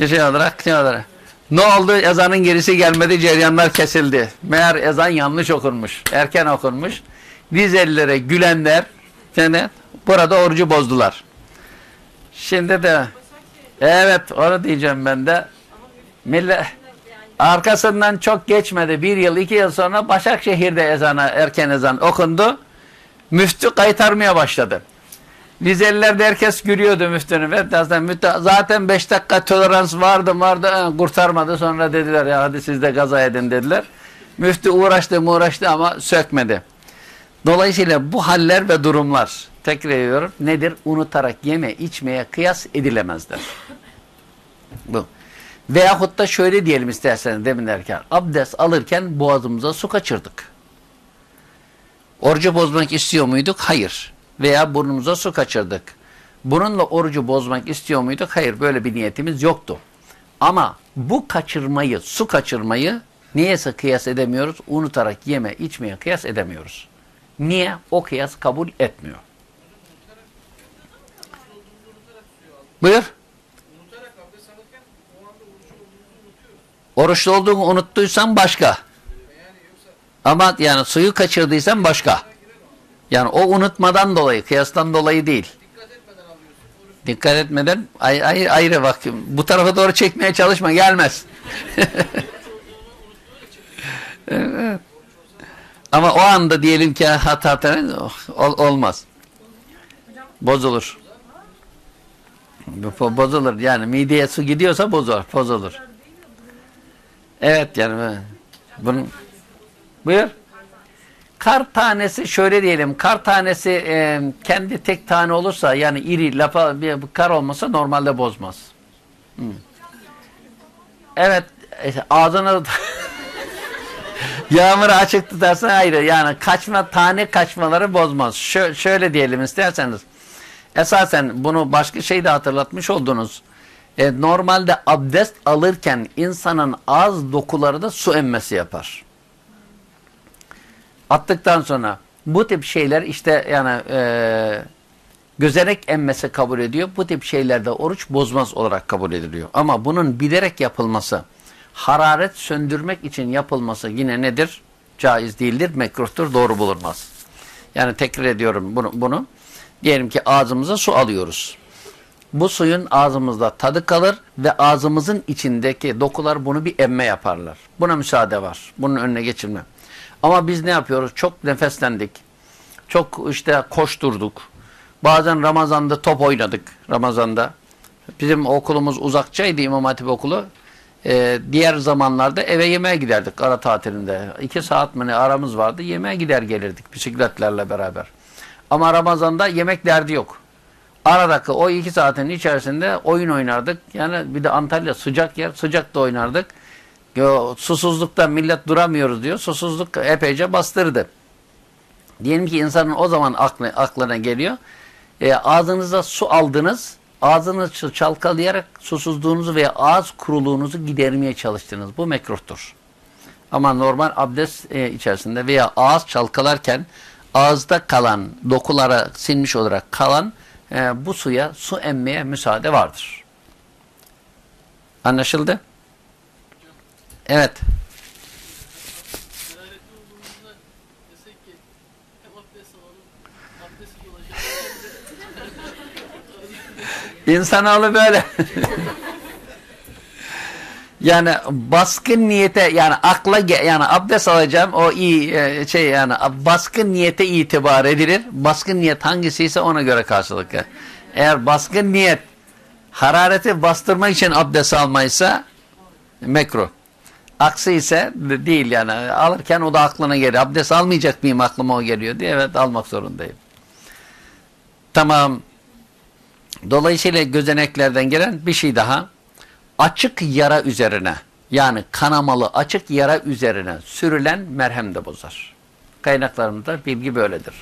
Bir şey olarak, şey olarak. Ne oldu? Ezanın gerisi gelmedi. Ceryanlar kesildi. Meğer ezan yanlış okunmuş. Erken okunmuş. Rizellilere gülenler yani burada orucu bozdular. Şimdi de evet onu diyeceğim ben de. Millet arkasından çok geçmedi. Bir yıl, iki yıl sonra Başakşehir'de ezana, erken ezan okundu. Müftü kaytarmaya başladı. Rizeliler herkes gülüyordu müftünü. Ve zaten beş dakika tolerans vardı vardı kurtarmadı. Sonra dediler ya hadi siz de gaza edin dediler. Müftü uğraştı uğraştı ama sökmedi. Dolayısıyla bu haller ve durumlar tekrar ediyorum nedir? Unutarak yeme içmeye kıyas edilemezler. Bu. Veyahut da şöyle diyelim isterseniz demin derken abdest alırken boğazımıza su kaçırdık. Orucu bozmak istiyor muyduk? Hayır. Veya burnumuza su kaçırdık. Bununla orucu bozmak istiyor muyduk? Hayır. Böyle bir niyetimiz yoktu. Ama bu kaçırmayı, su kaçırmayı niyeyse kıyas edemiyoruz? Unutarak yeme, içmeye kıyas edemiyoruz. Niye? O kıyas kabul etmiyor. Buyur. Oruçlu olduğunu unuttuysan başka. Ama yani suyu kaçırdıysan başka. Yani o unutmadan dolayı, kıyastan dolayı değil. Dikkat etmeden ay, ay, ayrı bak. Bu tarafa doğru çekmeye çalışma. Gelmez. evet. Ama o anda diyelim ki hata ol, olmaz. Bozulur. Bozulur. Yani mideye su gidiyorsa bozulur. Bozulur. Evet yani bunun buyur. Kar tanesi şöyle diyelim. Kar tanesi e, kendi tek tane olursa yani iri lapa bir kar olmasa normalde bozmaz. Hmm. Evet e, ağzını <laughs> Yağmuru açık tutarsan ayrı. Yani kaçma tane kaçmaları bozmaz. Şö şöyle diyelim isterseniz. Esasen bunu başka şeyde hatırlatmış oldunuz. E, normalde abdest alırken insanın ağız dokuları da su emmesi yapar. Attıktan sonra bu tip şeyler işte yani e, gözenek emmesi kabul ediyor. Bu tip şeylerde oruç bozmaz olarak kabul ediliyor. Ama bunun bilerek yapılması hararet söndürmek için yapılması yine nedir? Caiz değildir, mekruhtur, doğru bulunmaz. Yani tekrar ediyorum bunu. bunu. Diyelim ki ağzımıza su alıyoruz. Bu suyun ağzımızda tadı kalır ve ağzımızın içindeki dokular bunu bir emme yaparlar. Buna müsaade var. Bunun önüne geçilme. Ama biz ne yapıyoruz? Çok nefeslendik. Çok işte koşturduk. Bazen Ramazan'da top oynadık. Ramazan'da. Bizim okulumuz uzakçaydı İmam Hatip okulu. Ee, diğer zamanlarda eve yemeğe giderdik ara tatilinde. İki saat mi aramız vardı. Yemeğe gider gelirdik bisikletlerle beraber. Ama Ramazan'da yemek derdi yok. Aradaki o iki saatin içerisinde oyun oynardık. Yani bir de Antalya sıcak yer. Sıcakta oynardık. Susuzlukta millet duramıyoruz diyor. Susuzluk epeyce bastırdı. Diyelim ki insanın o zaman aklı, aklına geliyor. E, ağzınıza su aldınız ağzınızı çalkalayarak susuzluğunuzu veya ağız kuruluğunuzu gidermeye çalıştınız. Bu mekruhtur. Ama normal abdest e, içerisinde veya ağız çalkalarken ağızda kalan, dokulara sinmiş olarak kalan e, bu suya su emmeye müsaade vardır. Anlaşıldı? Evet. İnsanoğlu böyle. <laughs> yani baskın niyete yani akla yani abdest alacağım o iyi e, şey yani baskın niyete itibar edilir. Baskın niyet hangisiyse ona göre karşılık. Eğer baskın niyet harareti bastırmak için abdest almaysa mekruh. Aksi ise değil yani alırken o da aklına geliyor. Abdest almayacak mıyım aklıma o geliyor diye evet almak zorundayım. Tamam. Dolayısıyla gözeneklerden gelen bir şey daha. Açık yara üzerine yani kanamalı açık yara üzerine sürülen merhem de bozar. Kaynaklarımızda bilgi böyledir.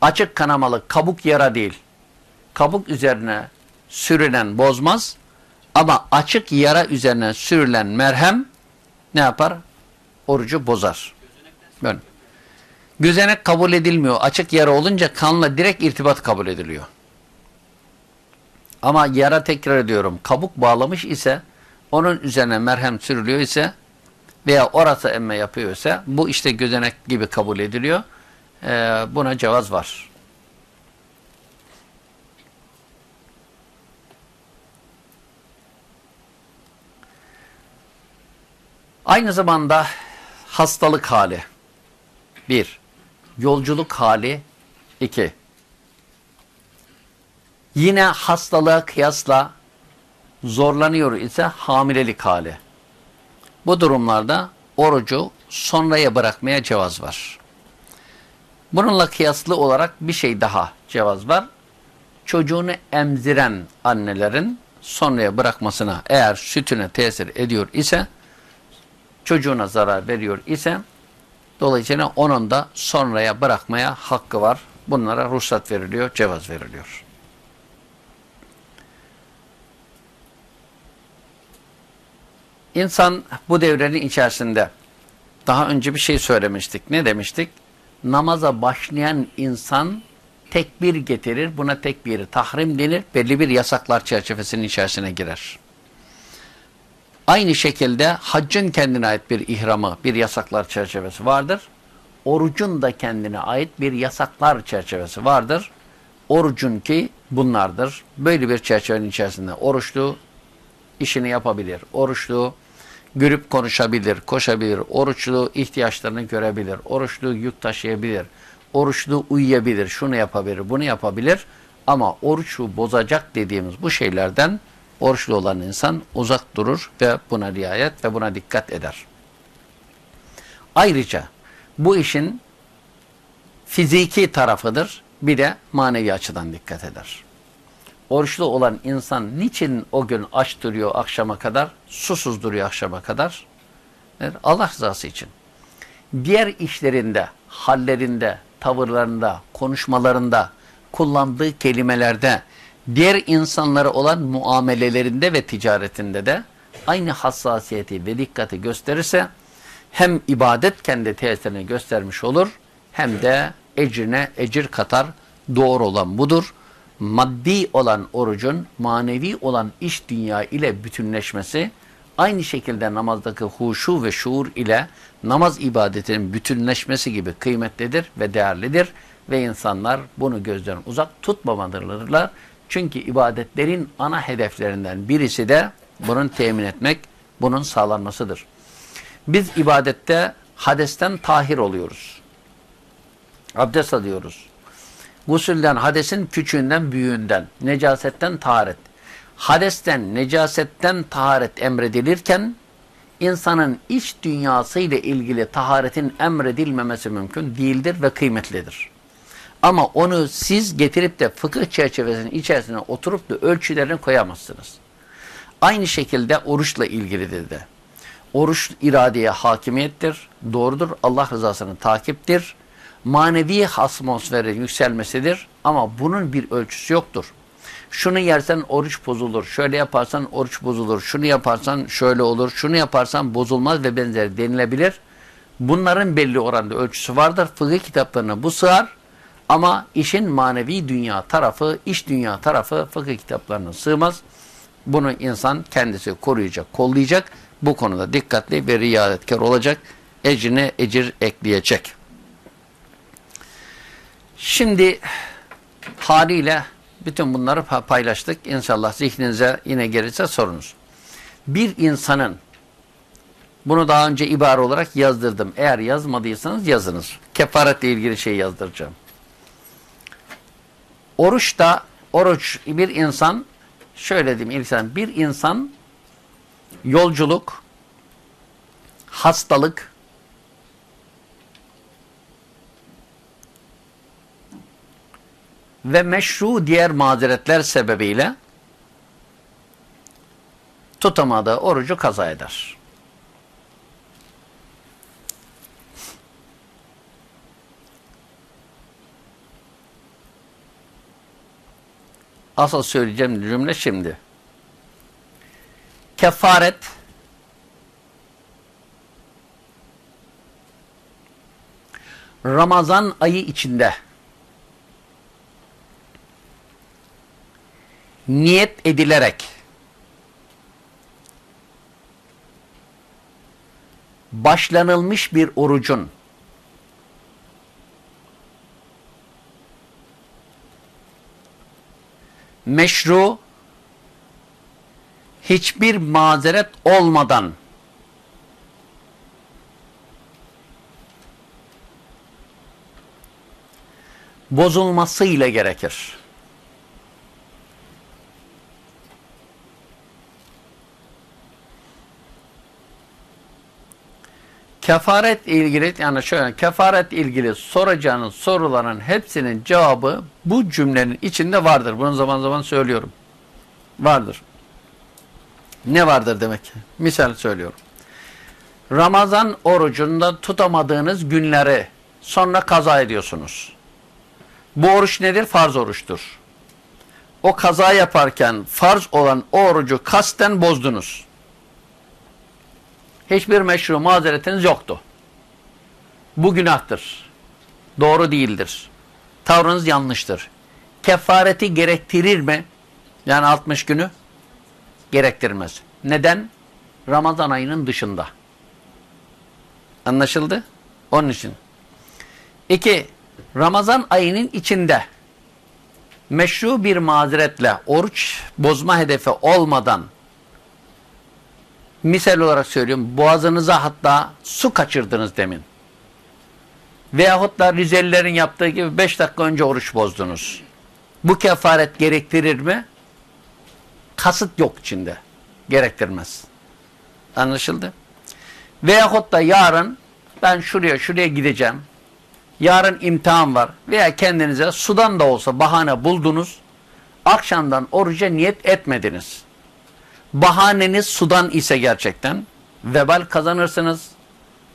Açık kanamalı kabuk yara değil. Kabuk üzerine sürülen bozmaz ama açık yara üzerine sürülen merhem ne yapar? Orucu bozar. Böyle. Gözenek kabul edilmiyor. Açık yara olunca kanla direkt irtibat kabul ediliyor. Ama yara tekrar ediyorum kabuk bağlamış ise onun üzerine merhem sürülüyor ise veya orası emme yapıyorsa bu işte gözenek gibi kabul ediliyor. Ee, buna cevaz var. Aynı zamanda hastalık hali. Bir. Yolculuk hali. iki yine hastalığa kıyasla zorlanıyor ise hamilelik hali. Bu durumlarda orucu sonraya bırakmaya cevaz var. Bununla kıyaslı olarak bir şey daha cevaz var. Çocuğunu emziren annelerin sonraya bırakmasına eğer sütüne tesir ediyor ise çocuğuna zarar veriyor ise dolayısıyla onun da sonraya bırakmaya hakkı var. Bunlara ruhsat veriliyor, cevaz veriliyor. İnsan bu devrenin içerisinde daha önce bir şey söylemiştik. Ne demiştik? Namaza başlayan insan tekbir getirir. Buna tekbiri tahrim denir. Belli bir yasaklar çerçevesinin içerisine girer. Aynı şekilde haccın kendine ait bir ihramı, bir yasaklar çerçevesi vardır. Orucun da kendine ait bir yasaklar çerçevesi vardır. Orucun ki bunlardır. Böyle bir çerçevenin içerisinde oruçlu işini yapabilir. Oruçlu görüp konuşabilir, koşabilir. Oruçlu ihtiyaçlarını görebilir. Oruçlu yük taşıyabilir. Oruçlu uyuyabilir, şunu yapabilir, bunu yapabilir. Ama oruçu bozacak dediğimiz bu şeylerden oruçlu olan insan uzak durur ve buna riayet ve buna dikkat eder. Ayrıca bu işin fiziki tarafıdır. Bir de manevi açıdan dikkat eder. Oruçlu olan insan niçin o gün aç duruyor akşama kadar, susuz duruyor akşama kadar? Allah rızası için. Diğer işlerinde, hallerinde, tavırlarında, konuşmalarında, kullandığı kelimelerde, diğer insanlara olan muamelelerinde ve ticaretinde de aynı hassasiyeti ve dikkati gösterirse hem ibadet kendi tesirini göstermiş olur hem de ecrine ecir katar. Doğru olan budur. Maddi olan orucun manevi olan iş dünya ile bütünleşmesi aynı şekilde namazdaki huşu ve şuur ile namaz ibadetinin bütünleşmesi gibi kıymetlidir ve değerlidir ve insanlar bunu gözden uzak tutmamadırlar. Çünkü ibadetlerin ana hedeflerinden birisi de bunun temin etmek, bunun sağlanmasıdır. Biz ibadette hadesten tahir oluyoruz. Abdest alıyoruz. Gusülden, hadesin küçüğünden, büyüğünden, necasetten taharet. Hadesten, necasetten taharet emredilirken, insanın iç dünyası ile ilgili taharetin emredilmemesi mümkün değildir ve kıymetlidir. Ama onu siz getirip de fıkıh çerçevesinin içerisine oturup da ölçülerini koyamazsınız. Aynı şekilde oruçla ilgilidir de. Oruç iradeye hakimiyettir, doğrudur, Allah rızasını takiptir. Manevi atmosferin yükselmesidir ama bunun bir ölçüsü yoktur. Şunu yersen oruç bozulur, şöyle yaparsan oruç bozulur, şunu yaparsan şöyle olur, şunu yaparsan bozulmaz ve benzeri denilebilir. Bunların belli oranda ölçüsü vardır. Fıkıh kitaplarına bu sığar ama işin manevi dünya tarafı, iş dünya tarafı fıkıh kitaplarına sığmaz. Bunu insan kendisi koruyacak, kollayacak. Bu konuda dikkatli ve riyadetkar olacak. Ecine ecir ekleyecek. Şimdi haliyle bütün bunları paylaştık. İnşallah zihninize yine gelirse sorunuz. Bir insanın bunu daha önce ibare olarak yazdırdım. Eğer yazmadıysanız yazınız. Kefaretle ilgili şey yazdıracağım. Oruçta oruç bir insan şöyle diyeyim insan bir insan yolculuk hastalık ve meşru diğer mazeretler sebebiyle tutamadığı orucu kaza eder. Asıl söyleyeceğim cümle şimdi. Kefaret Ramazan ayı içinde niyet edilerek. Başlanılmış bir orucun. Meşru hiçbir mazeret olmadan. Bozulmasıyla gerekir. Kefaret ilgili yani şöyle kefaret ilgili soracağınız soruların hepsinin cevabı bu cümlenin içinde vardır. Bunu zaman zaman söylüyorum. Vardır. Ne vardır demek? Misal söylüyorum. Ramazan orucunda tutamadığınız günleri sonra kaza ediyorsunuz. Bu oruç nedir? Farz oruçtur. O kaza yaparken farz olan o orucu kasten bozdunuz. Hiçbir meşru mazeretiniz yoktu. Bu günahtır. Doğru değildir. Tavrınız yanlıştır. Kefareti gerektirir mi? Yani 60 günü gerektirmez. Neden? Ramazan ayının dışında. Anlaşıldı? Onun için. İki, Ramazan ayının içinde meşru bir mazeretle oruç bozma hedefi olmadan misal olarak söylüyorum boğazınıza hatta su kaçırdınız demin. Veyahut da Rizelilerin yaptığı gibi 5 dakika önce oruç bozdunuz. Bu kefaret gerektirir mi? Kasıt yok içinde. Gerektirmez. Anlaşıldı? Veyahut da yarın ben şuraya şuraya gideceğim. Yarın imtihan var. Veya kendinize sudan da olsa bahane buldunuz. Akşamdan oruca niyet etmediniz. Bahaneniz sudan ise gerçekten vebal kazanırsınız.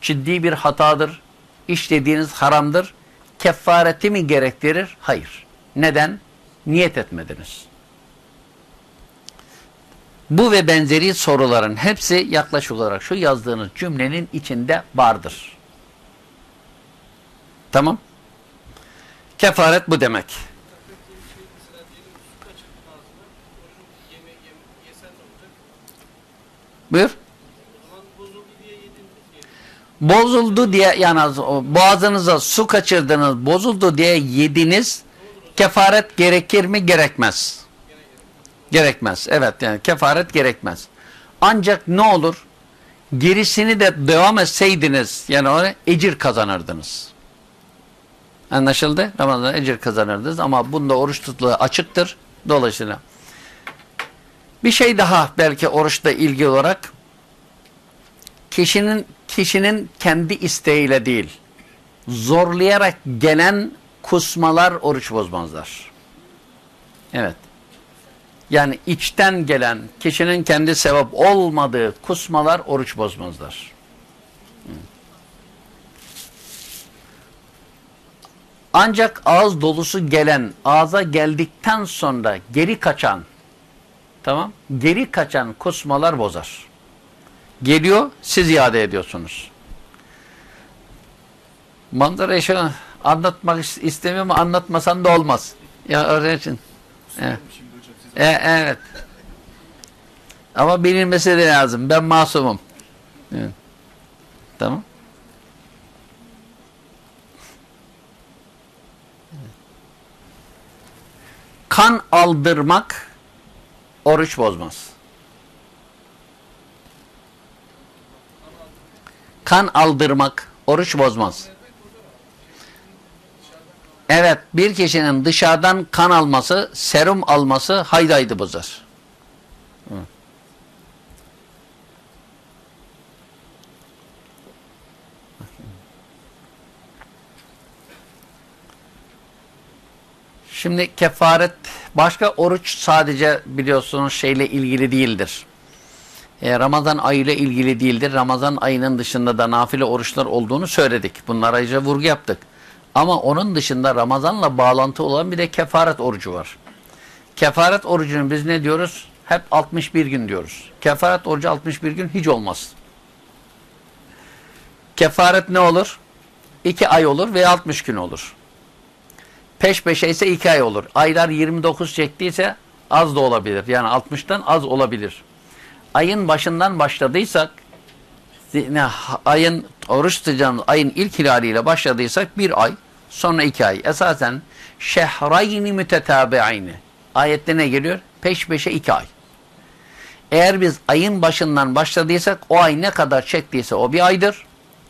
Ciddi bir hatadır. İşlediğiniz haramdır. Kefareti mi gerektirir? Hayır. Neden? Niyet etmediniz. Bu ve benzeri soruların hepsi yaklaşık olarak şu yazdığınız cümlenin içinde vardır. Tamam. Kefaret bu demek. Buyur. Bozuldu diye yani boğazınıza su kaçırdınız, bozuldu diye yediniz. Kefaret gerekir mi? Gerekmez. Gerekmez. Evet yani kefaret gerekmez. Ancak ne olur? Gerisini de devam etseydiniz yani ona ecir kazanırdınız. Anlaşıldı? Ramazan'da ecir kazanırdınız ama bunda oruç tutuluğu açıktır. Dolayısıyla bir şey daha belki oruçla ilgili olarak kişinin kişinin kendi isteğiyle değil zorlayarak gelen kusmalar oruç bozmazlar. Evet. Yani içten gelen kişinin kendi sevap olmadığı kusmalar oruç bozmazlar. Ancak ağız dolusu gelen, ağza geldikten sonra geri kaçan, tamam, geri kaçan kusmalar bozar. Geliyor, siz iade ediyorsunuz. Manzara şu anlatmak istemiyorum ama anlatmasan da olmaz. Ya öğrenci için. Evet. E, evet. Ama bilinmesi de lazım. Ben masumum. Evet. Tamam. Kan aldırmak oruç bozmaz. Kan aldırmak oruç bozmaz. Evet bir kişinin dışarıdan kan alması, serum alması haydaydı bozar. Şimdi kefaret başka oruç sadece biliyorsunuz şeyle ilgili değildir. E, Ramazan ayı ile ilgili değildir. Ramazan ayının dışında da nafile oruçlar olduğunu söyledik. Bunlara ayrıca vurgu yaptık. Ama onun dışında Ramazan'la bağlantı olan bir de kefaret orucu var. Kefaret orucunu biz ne diyoruz? Hep 61 gün diyoruz. Kefaret orucu 61 gün hiç olmaz. Kefaret ne olur? 2 ay olur veya 60 gün olur. Peş peşe ise 2 ay olur. Aylar 29 çektiyse az da olabilir. Yani 60'tan az olabilir. Ayın başından başladıysak ayın oruç tutacağımız ayın ilk hilaliyle başladıysak bir ay sonra iki ay. Esasen şehrayni mütetabi'ayni. Ayette ne geliyor? Peş peşe iki ay. Eğer biz ayın başından başladıysak o ay ne kadar çektiyse o bir aydır.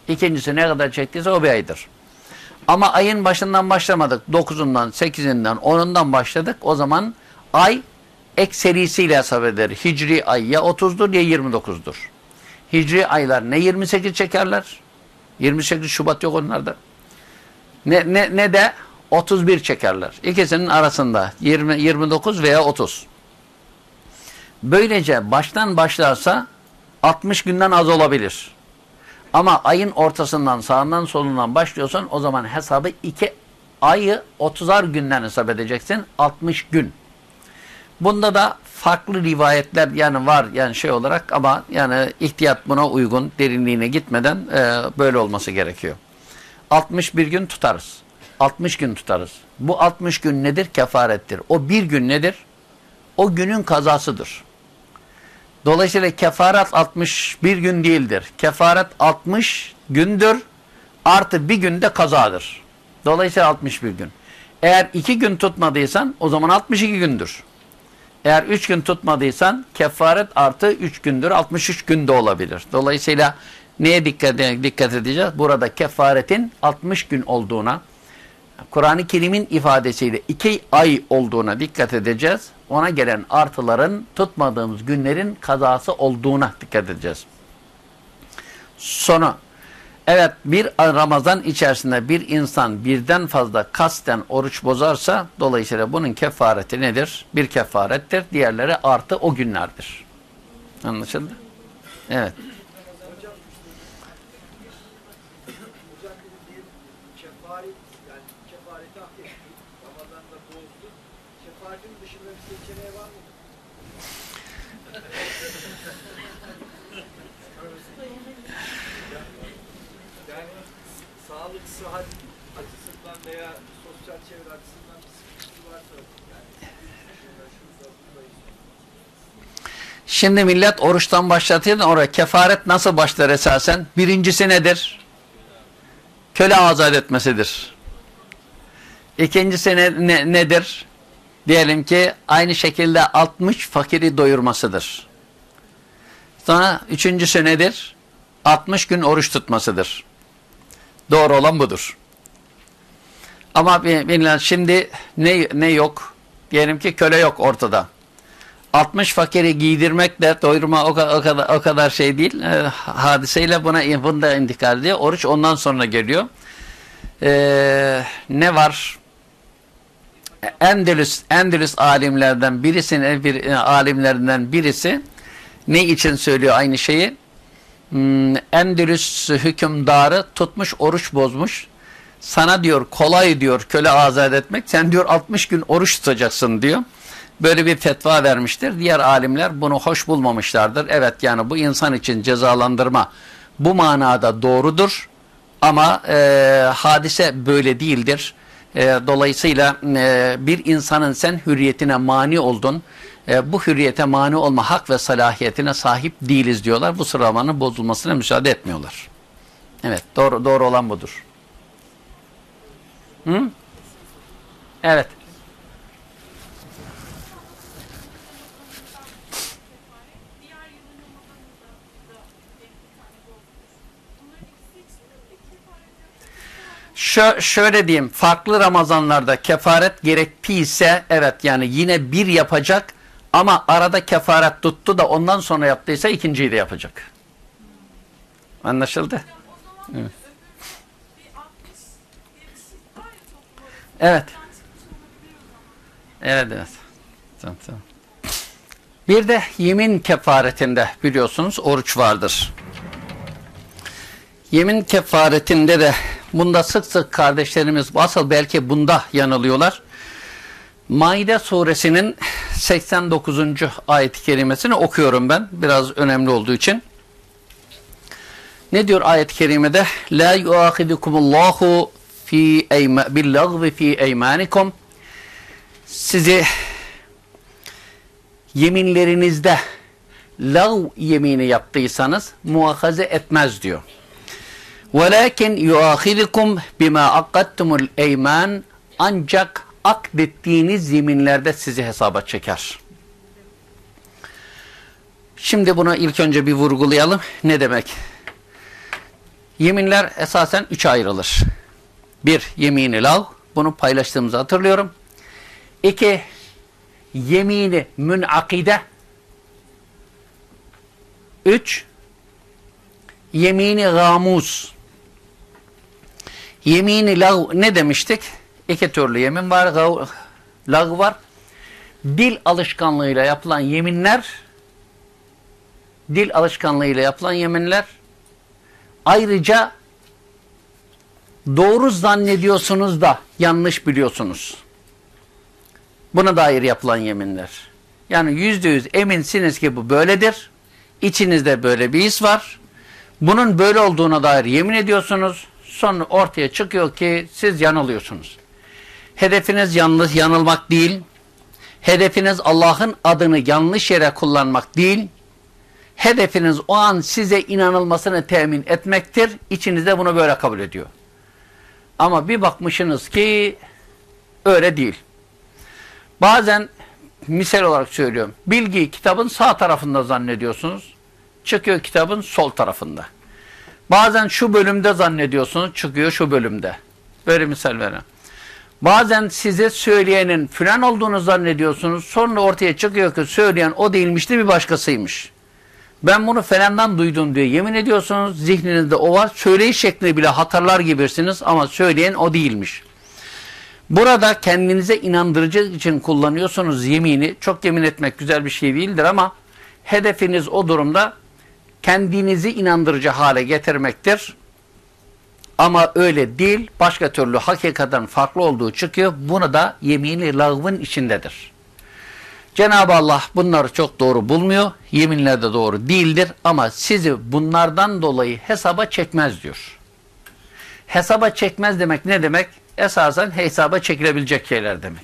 İkincisi ne kadar çektiyse o bir aydır. Ama ayın başından başlamadık. 9'undan, 8'inden, 10'undan başladık. O zaman ay ekserisiyle hesap eder. Hicri ay ya 30'dur ya 29'dur. Hicri aylar ne 28 çekerler? 28 Şubat yok onlarda. Ne, ne, ne de 31 çekerler. İkisinin arasında 20, 29 veya 30. Böylece baştan başlarsa 60 günden az olabilir. Ama ayın ortasından sağından solundan başlıyorsan o zaman hesabı 2 ayı 30'ar günden hesap edeceksin. 60 gün. Bunda da farklı rivayetler yani var yani şey olarak ama yani ihtiyat buna uygun derinliğine gitmeden e, böyle olması gerekiyor. 61 gün tutarız. 60 gün tutarız. Bu 60 gün nedir? Kefarettir. O bir gün nedir? O günün kazasıdır. Dolayısıyla kefaret 61 gün değildir. Kefaret 60 gündür artı bir günde kazadır. Dolayısıyla 61 gün. Eğer iki gün tutmadıysan o zaman 62 gündür. Eğer üç gün tutmadıysan kefaret artı üç gündür 63 günde olabilir. Dolayısıyla neye dikkat, dikkat edeceğiz? Burada kefaretin 60 gün olduğuna, Kur'an-ı Kerim'in ifadesiyle iki ay olduğuna dikkat edeceğiz. Ona gelen artıların tutmadığımız günlerin kazası olduğuna dikkat edeceğiz. Sonu Evet bir Ramazan içerisinde bir insan birden fazla kasten oruç bozarsa dolayısıyla bunun kefareti nedir? Bir kefarettir. Diğerleri artı o günlerdir. Anlaşıldı? Evet. Şimdi millet oruçtan başlatıyor oraya kefaret nasıl başlar esasen? Birincisi nedir? Köle azat etmesidir. İkincisi ne, ne, nedir? Diyelim ki aynı şekilde 60 fakiri doyurmasıdır. Sonra üçüncüsü nedir? 60 gün oruç tutmasıdır. Doğru olan budur. Ama şimdi ne, ne yok? Diyelim ki köle yok ortada. 60 fakiri giydirmek de doyurma o, o, kadar, o kadar şey değil. E, hadiseyle buna bunda intikal diyor. Oruç ondan sonra geliyor. E, ne var? Endülüs, Endülüs alimlerden birisinin bir e, alimlerinden birisi ne için söylüyor aynı şeyi? Hmm, Endülüs hükümdarı tutmuş oruç bozmuş. Sana diyor kolay diyor köle azat etmek. Sen diyor 60 gün oruç tutacaksın diyor böyle bir fetva vermiştir. Diğer alimler bunu hoş bulmamışlardır. Evet yani bu insan için cezalandırma bu manada doğrudur. Ama e, hadise böyle değildir. E, dolayısıyla e, bir insanın sen hürriyetine mani oldun. E, bu hürriyete mani olma hak ve salahiyetine sahip değiliz diyorlar. Bu sıralamanın bozulmasına müsaade etmiyorlar. Evet doğru, doğru olan budur. Hı? Evet. Şö şöyle diyeyim, farklı Ramazanlarda kefaret gerektiyse, evet yani yine bir yapacak ama arada kefaret tuttu da ondan sonra yaptıysa ikinciyi de yapacak. Anlaşıldı? Evet. Evet. Evet. Tamam, tamam. Bir de yemin kefaretinde biliyorsunuz oruç vardır. Yemin kefaretinde de bunda sık sık kardeşlerimiz asıl belki bunda yanılıyorlar. Maide suresinin 89. ayet-i kerimesini okuyorum ben. Biraz önemli olduğu için. Ne diyor ayet-i kerimede? La yuahidukumullahu fi billagvi fi eymanikum sizi yeminlerinizde lav yemini yaptıysanız muahaze etmez diyor. وَلَكِنْ يُؤَخِذِكُمْ بِمَا اَقَّدْتُمُ الْاَيْمَانِ Ancak akdettiğiniz yeminlerde sizi hesaba çeker. Şimdi bunu ilk önce bir vurgulayalım. Ne demek? Yeminler esasen üç ayrılır. Bir, yemini lav. Bunu paylaştığımızı hatırlıyorum. İki, yemini münakide. Üç, yemini gamus. Yemini lav ne demiştik? İki türlü yemin var. Lav var. Dil alışkanlığıyla yapılan yeminler dil alışkanlığıyla yapılan yeminler ayrıca doğru zannediyorsunuz da yanlış biliyorsunuz. Buna dair yapılan yeminler. Yani yüzde yüz eminsiniz ki bu böyledir. İçinizde böyle bir his var. Bunun böyle olduğuna dair yemin ediyorsunuz. Sonra ortaya çıkıyor ki siz yanılıyorsunuz. Hedefiniz yanlış yanılmak değil. Hedefiniz Allah'ın adını yanlış yere kullanmak değil. Hedefiniz o an size inanılmasını temin etmektir. İçinizde bunu böyle kabul ediyor. Ama bir bakmışsınız ki Öyle değil. Bazen misal olarak söylüyorum. Bilgiyi kitabın sağ tarafında zannediyorsunuz. Çıkıyor kitabın sol tarafında. Bazen şu bölümde zannediyorsunuz. Çıkıyor şu bölümde. Böyle misal vereyim. Bazen size söyleyenin filan olduğunu zannediyorsunuz. Sonra ortaya çıkıyor ki söyleyen o değilmişti bir başkasıymış. Ben bunu falandan duydum diye yemin ediyorsunuz. Zihninizde o var. Söyleyiş şeklini bile hatırlar gibisiniz ama söyleyen o değilmiş. Burada kendinize inandırıcı için kullanıyorsunuz yemini. Çok yemin etmek güzel bir şey değildir ama hedefiniz o durumda kendinizi inandırıcı hale getirmektir. Ama öyle değil, başka türlü hakikaten farklı olduğu çıkıyor. Bunu da yemini lağvın içindedir. Cenab-ı Allah bunları çok doğru bulmuyor. Yeminler de doğru değildir ama sizi bunlardan dolayı hesaba çekmez diyor. Hesaba çekmez demek ne demek? Esasen hesaba çekilebilecek şeyler demek.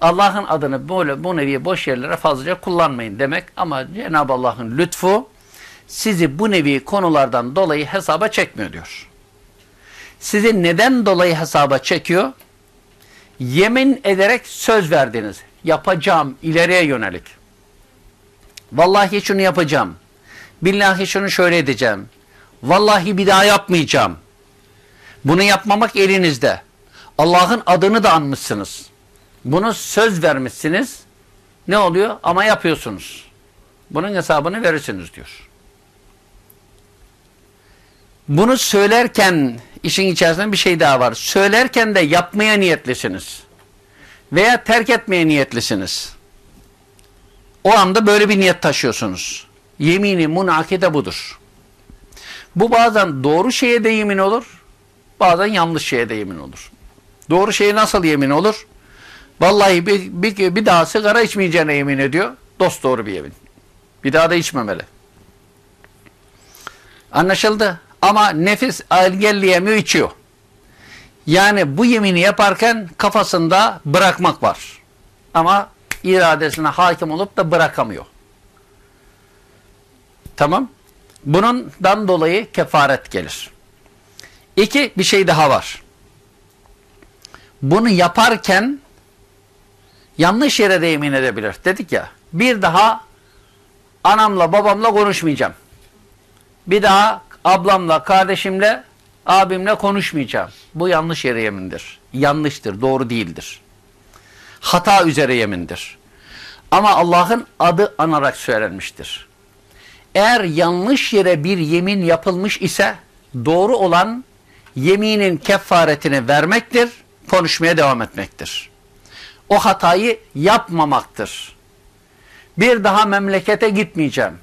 Allah'ın adını böyle bu nevi boş yerlere fazlaca kullanmayın demek ama Cenab-ı Allah'ın lütfu sizi bu nevi konulardan dolayı hesaba çekmiyor diyor. Sizi neden dolayı hesaba çekiyor? Yemin ederek söz verdiniz. Yapacağım ileriye yönelik. Vallahi şunu yapacağım. Billahi şunu şöyle edeceğim. Vallahi bir daha yapmayacağım. Bunu yapmamak elinizde. Allah'ın adını da anmışsınız. Bunu söz vermişsiniz. Ne oluyor? Ama yapıyorsunuz. Bunun hesabını verirsiniz diyor. Bunu söylerken işin içerisinde bir şey daha var. Söylerken de yapmaya niyetlisiniz. Veya terk etmeye niyetlisiniz. O anda böyle bir niyet taşıyorsunuz. Yemini munakide budur. Bu bazen doğru şeye de yemin olur. Bazen yanlış şeye de yemin olur. Doğru şeye nasıl yemin olur? Vallahi bir, bir, bir daha sigara içmeyeceğine yemin ediyor. Dost doğru bir yemin. Bir daha da içmemeli. Anlaşıldı. Ama nefis engelleyemiyor içiyor. Yani bu yemini yaparken kafasında bırakmak var. Ama iradesine hakim olup da bırakamıyor. Tamam. Bundan dolayı kefaret gelir. İki, bir şey daha var. Bunu yaparken yanlış yere de yemin edebilir. Dedik ya, bir daha anamla babamla konuşmayacağım. Bir daha ablamla, kardeşimle, abimle konuşmayacağım. Bu yanlış yere yemindir. Yanlıştır, doğru değildir. Hata üzere yemindir. Ama Allah'ın adı anarak söylenmiştir. Eğer yanlış yere bir yemin yapılmış ise doğru olan yeminin kefaretini vermektir, konuşmaya devam etmektir. O hatayı yapmamaktır. Bir daha memlekete gitmeyeceğim.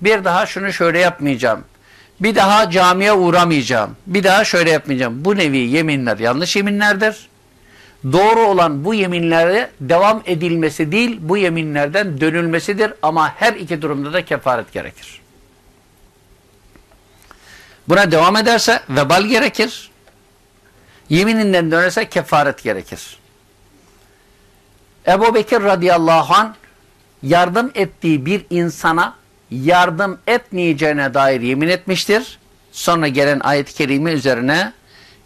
Bir daha şunu şöyle yapmayacağım. Bir daha camiye uğramayacağım. Bir daha şöyle yapmayacağım. Bu nevi yeminler yanlış yeminlerdir. Doğru olan bu yeminlere devam edilmesi değil, bu yeminlerden dönülmesidir. Ama her iki durumda da kefaret gerekir. Buna devam ederse vebal gerekir. Yemininden dönerse kefaret gerekir. Ebu Bekir radıyallahu an yardım ettiği bir insana yardım etmeyeceğine dair yemin etmiştir. Sonra gelen ayet-i kerime üzerine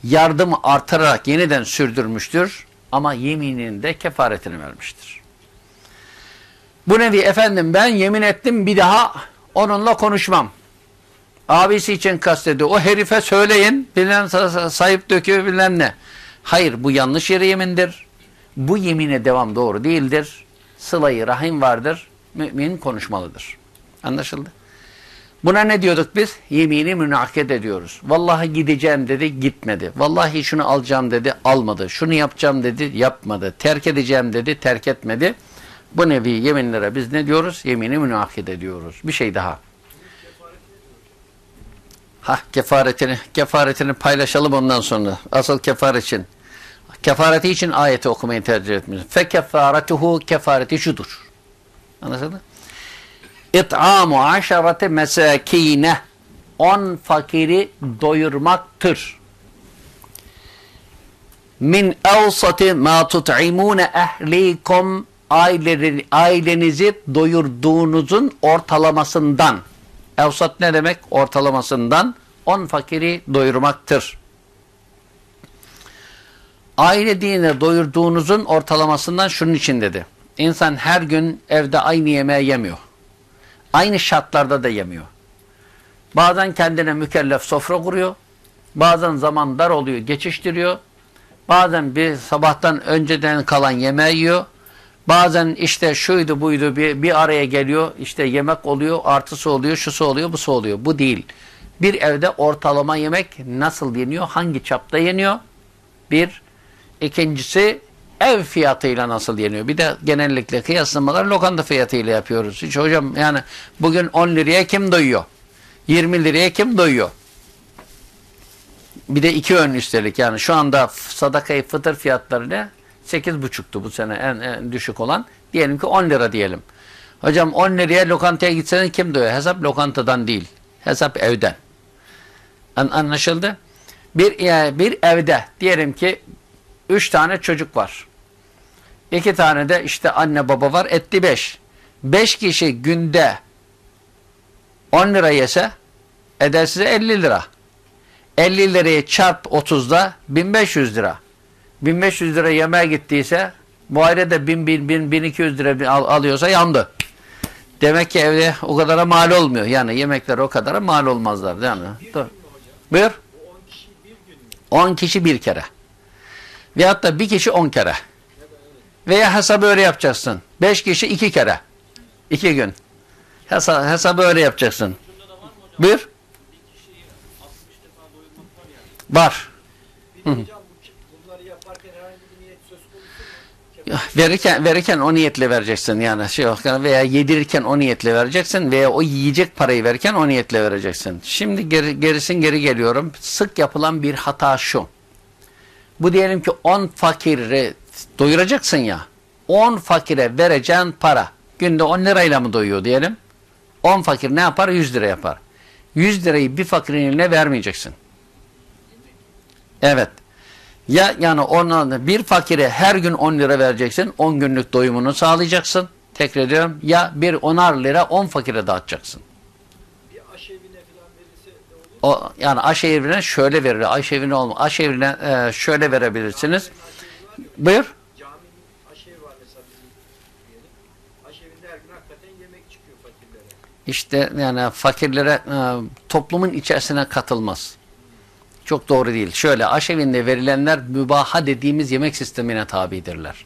yardım artırarak yeniden sürdürmüştür. Ama yemininin de kefaretini vermiştir. Bu nevi efendim ben yemin ettim bir daha onunla konuşmam. Abisi için kastediyor. O herife sayıp bilen sayıp döküyor bilmem ne. Hayır bu yanlış yere yemindir. Bu yemine devam doğru değildir. Sılayı rahim vardır. Mümin konuşmalıdır. Anlaşıldı? Buna ne diyorduk biz? Yemini münaked ediyoruz. Vallahi gideceğim dedi, gitmedi. Vallahi şunu alacağım dedi, almadı. Şunu yapacağım dedi, yapmadı. Terk edeceğim dedi, terk etmedi. Bu nevi yeminlere biz ne diyoruz? Yemini münaked ediyoruz. Bir şey daha. Ha kefaretini, kefaretini paylaşalım ondan sonra. Asıl kefaret için. Kefareti için ayeti okumayı tercih etmiş. Fe kefaretuhu kefareti şudur. Anladın İt'amu aşarate mesakine on fakiri doyurmaktır. Min evsati ma tut'imune ehlikum ailenizi doyurduğunuzun ortalamasından Evsat ne demek? Ortalamasından on fakiri doyurmaktır. Aile dinine doyurduğunuzun ortalamasından şunun için dedi. İnsan her gün evde aynı yemeği yemiyor. Aynı şartlarda da yemiyor. Bazen kendine mükellef sofra kuruyor. Bazen zaman dar oluyor, geçiştiriyor. Bazen bir sabahtan önceden kalan yemeği yiyor. Bazen işte şuydu buydu bir, bir araya geliyor. İşte yemek oluyor, artısı oluyor, şusu oluyor, busu oluyor. Bu değil. Bir evde ortalama yemek nasıl yeniyor? Hangi çapta yeniyor? Bir. İkincisi ev fiyatıyla nasıl yeniyor? Bir de genellikle kıyaslamalar lokanta fiyatıyla yapıyoruz. Hiç hocam yani bugün 10 liraya kim doyuyor? 20 liraya kim doyuyor? Bir de iki ön üstelik yani şu anda sadakayı fıtır fiyatları ne? 8,5'tu bu sene en, en düşük olan. Diyelim ki 10 lira diyelim. Hocam 10 liraya lokantaya gitseniz kim doyuyor? Hesap lokantadan değil. Hesap evden. An anlaşıldı? Bir, yani bir evde diyelim ki 3 tane çocuk var. 2 tane de işte anne baba var. Etti 5. 5 kişi günde 10 lira yese eder size 50 lira. 50 lirayı çarp 30'da 1500 lira. 1500 lira yemeğe gittiyse bu ailede 1000, 1000, 1000, 1200 lira al, alıyorsa yandı. Demek ki evde o kadara mal olmuyor. Yani yemekler o kadara mal olmazlar. Yani. Dur. Buyur. 10 kişi bir kere. Veyahut da bir kişi 10 kere. Veya hesabı öyle yapacaksın. 5 kişi 2 kere. 2 gün. Hesa hesabı öyle yapacaksın. Buyur. Var. Verirken, verirken o niyetle vereceksin yani şey yok veya yedirirken o niyetle vereceksin veya o yiyecek parayı verirken o niyetle vereceksin. Şimdi geri, gerisin geri geliyorum. Sık yapılan bir hata şu. Bu diyelim ki 10 fakiri doyuracaksın ya. 10 fakire vereceğin para günde 10 lirayla mı doyuyor diyelim. 10 fakir ne yapar? 100 lira yapar. 100 lirayı bir fakirin eline vermeyeceksin. Evet. Ya yani ona bir fakire her gün 10 lira vereceksin. 10 günlük doyumunu sağlayacaksın. Tekrar ediyorum. Ya bir onar lira 10 fakire dağıtacaksın. Bir aşevine falan verirse de olur. O, yani aşevine şöyle verir. Aşevine olma. Aşevine e, şöyle verebilirsiniz. Buyur. İşte yani fakirlere e, toplumun içerisine katılmaz. Çok doğru değil. Şöyle aşevinde verilenler mübaha dediğimiz yemek sistemine tabidirler.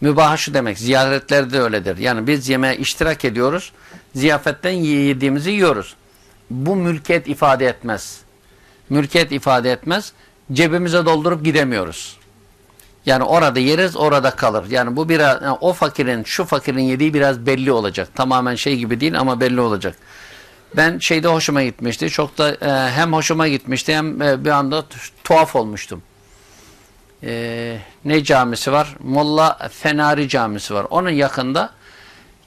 Mübaha şu demek, ziyaretlerde de öyledir. Yani biz yemeğe iştirak ediyoruz, ziyafetten yediğimizi yiyoruz. Bu mülkiyet ifade etmez. Mülkiyet ifade etmez. Cebimize doldurup gidemiyoruz. Yani orada yeriz, orada kalır. Yani bu biraz, yani o fakirin, şu fakirin yediği biraz belli olacak. Tamamen şey gibi değil ama belli olacak. Ben şeyde hoşuma gitmişti. Çok da e, hem hoşuma gitmişti hem e, bir anda tuhaf olmuştum. E, ne camisi var? Molla Fenari camisi var. Onun yakında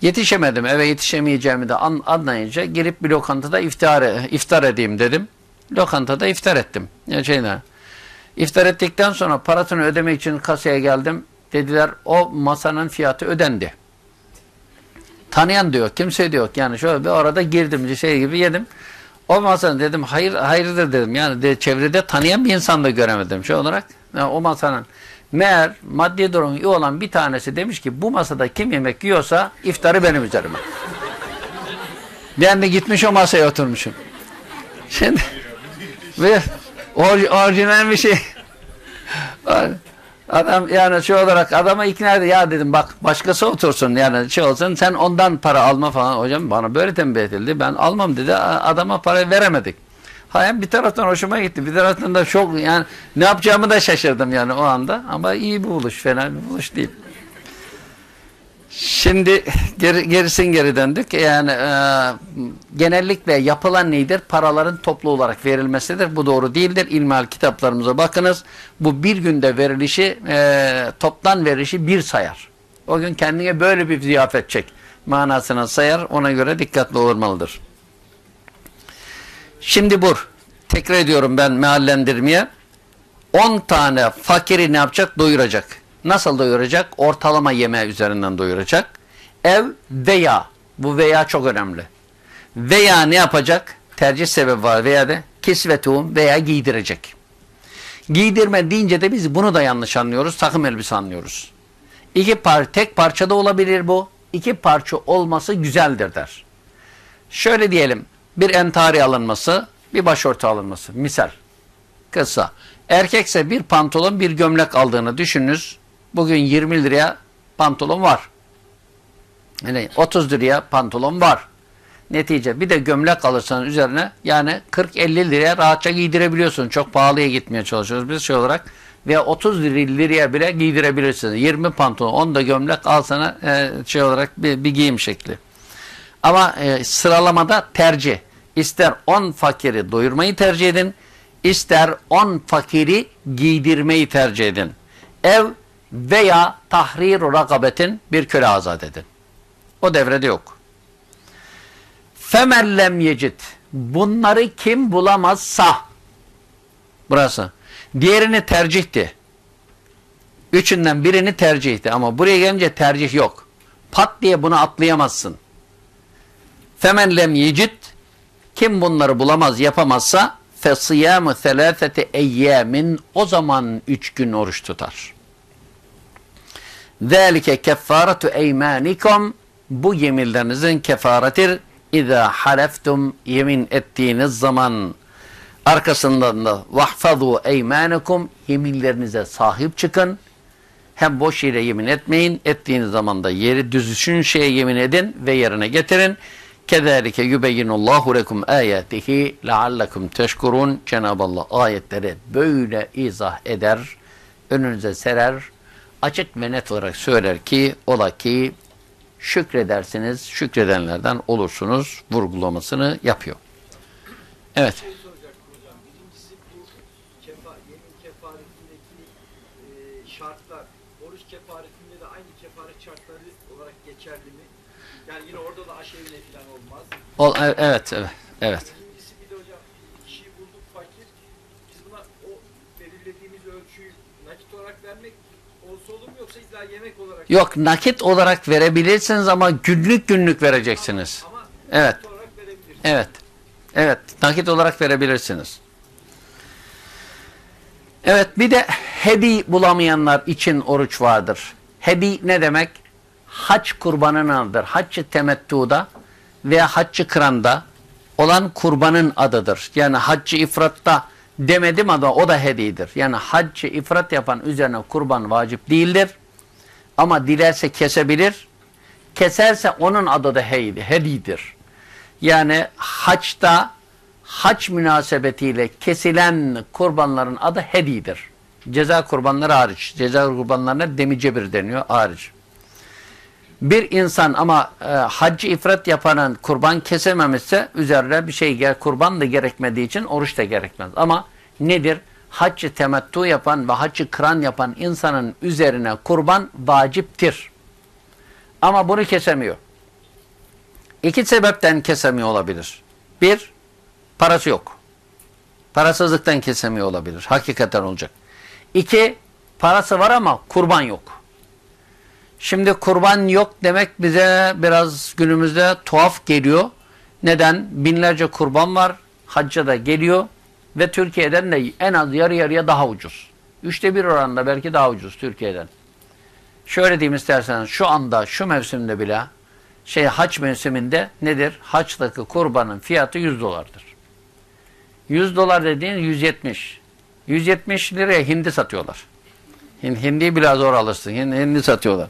yetişemedim. Eve yetişemeyeceğimi de an, anlayınca girip bir lokantada iftar, iftar edeyim dedim. Lokantada iftar ettim. Yani şeyler. İftar ettikten sonra parasını ödemek için kasaya geldim. Dediler o masanın fiyatı ödendi. Tanıyan diyor. Kimse diyor. Yani şöyle bir arada girdim şey gibi yedim. O masanın dedim hayır hayırdır dedim. Yani de, çevrede tanıyan bir insan da göremedim. Şey olarak yani o masanın meğer maddi durum iyi olan bir tanesi demiş ki bu masada kim yemek yiyorsa iftarı benim üzerime. ben de gitmiş o masaya oturmuşum. Şimdi ve or, orijinal bir şey. Adam yani şey olarak adama ikna edin. Ya dedim bak başkası otursun yani şey olsun sen ondan para alma falan. Hocam bana böyle tembih edildi. Ben almam dedi. Adama para veremedik. Ha, bir taraftan hoşuma gitti. Bir taraftan da çok yani ne yapacağımı da şaşırdım yani o anda. Ama iyi bir buluş. Fena bir buluş değil. Şimdi geri, gerisin geri döndük. Yani e, genellikle yapılan nedir? Paraların toplu olarak verilmesidir. Bu doğru değildir. İlmihal kitaplarımıza bakınız. Bu bir günde verilişi, e, toptan verilişi bir sayar. O gün kendine böyle bir ziyafet çek. Manasına sayar. Ona göre dikkatli olmalıdır. Şimdi bur. Tekrar ediyorum ben meallendirmeye. 10 tane fakiri ne yapacak? Doyuracak. Nasıl doyuracak? Ortalama yeme üzerinden doyuracak. Ev veya, bu veya çok önemli. Veya ne yapacak? Tercih sebebi var veya de kisvetuhum veya giydirecek. Giydirme deyince de biz bunu da yanlış anlıyoruz. Takım elbise anlıyoruz. İki par tek parça da olabilir bu. İki parça olması güzeldir der. Şöyle diyelim. Bir entari alınması, bir başörtü alınması. Misal. Kısa. Erkekse bir pantolon, bir gömlek aldığını düşününüz. Bugün 20 liraya pantolon var. Yani 30 liraya pantolon var. Netice bir de gömlek alırsanız üzerine yani 40-50 liraya rahatça giydirebiliyorsun. Çok pahalıya gitmeye çalışıyoruz biz şey olarak. Ve 30 liraya bile giydirebilirsiniz. 20 pantolon 10 da gömlek al sana e, şey olarak bir, bir giyim şekli. Ama e, sıralamada tercih. İster 10 fakiri doyurmayı tercih edin. ister 10 fakiri giydirmeyi tercih edin. Ev veya tahrir rakabetin bir köle azat edin. O devrede yok. Femellem yecit. Bunları kim bulamazsa burası. Diğerini tercihti. Üçünden birini tercihti ama buraya gelince tercih yok. Pat diye bunu atlayamazsın. Femellem yecit kim bunları bulamaz yapamazsa fesiyâmü selâfete eyyâmin o zaman üç gün oruç tutar. Zâlike keffâretu eymânikum bu yeminlerinizin kefaretir. İza haleftum yemin ettiğiniz zaman arkasından da vahfazu eymanukum yeminlerinize sahip çıkın. Hem boş yere yemin etmeyin. Ettiğiniz zaman da yeri düzüşün şeye yemin edin ve yerine getirin. Kezalike yubeyyinullahu lekum ayatihi leallekum teşkurun. Cenab-ı Allah ayetleri böyle izah eder, önünüze serer, açık ve net olarak söyler ki ola ki şükredersiniz, şükredenlerden olursunuz vurgulamasını yapıyor. Evet. şey soracaktım hocam. Birincisi bu kefa, yemin kefaretindeki e, şartlar, oruç kefaretinde de aynı kefaret şartları olarak geçerli mi? Yani yine orada da aşevine falan olmaz. Ol, e- evet, evet, evet. İkincisi bir de hocam kişiyi bulduk fakir. Biz buna o belirlediğimiz ölçüyü nakit olarak vermek olsa olur mu yoksa illa yemek olarak? Yok nakit olarak verebilirsiniz ama günlük günlük vereceksiniz. Ama Evet. olarak verebiliriz. Evet. Evet. Nakit olarak verebilirsiniz. Evet. Bir de hedi bulamayanlar için oruç vardır. Hedi ne demek? Hac kurbanın adıdır. Hac-ı temettuda veya hac-ı kıranda olan kurbanın adıdır. Yani hac-ı ifratta demedim ama o da hedidir. Yani hac-ı ifrat yapan üzerine kurban vacip değildir. Ama dilerse kesebilir. Keserse onun adı da heydi, hedidir. Yani haçta haç münasebetiyle kesilen kurbanların adı hedidir. Ceza kurbanları hariç. Ceza kurbanlarına demicebir deniyor hariç. Bir insan ama e, haccı ifrat yapanın kurban kesememişse üzerine bir şey gel kurban da gerekmediği için oruç da gerekmez. Ama nedir? Haccı temettu yapan ve haccı kıran yapan insanın üzerine kurban vaciptir. Ama bunu kesemiyor. İki sebepten kesemiyor olabilir. Bir, parası yok. Parasızlıktan kesemiyor olabilir. Hakikaten olacak. İki, parası var ama kurban yok. Şimdi kurban yok demek bize biraz günümüzde tuhaf geliyor. Neden? Binlerce kurban var. Hacca da geliyor. Ve Türkiye'den de en az yarı yarıya daha ucuz. Üçte bir oranda belki daha ucuz Türkiye'den. Şöyle diyeyim isterseniz şu anda şu mevsimde bile şey haç mevsiminde nedir? Haçtaki kurbanın fiyatı 100 dolardır. 100 dolar dediğin 170. 170 liraya hindi satıyorlar. Hindi biraz zor alırsın. Hindi satıyorlar.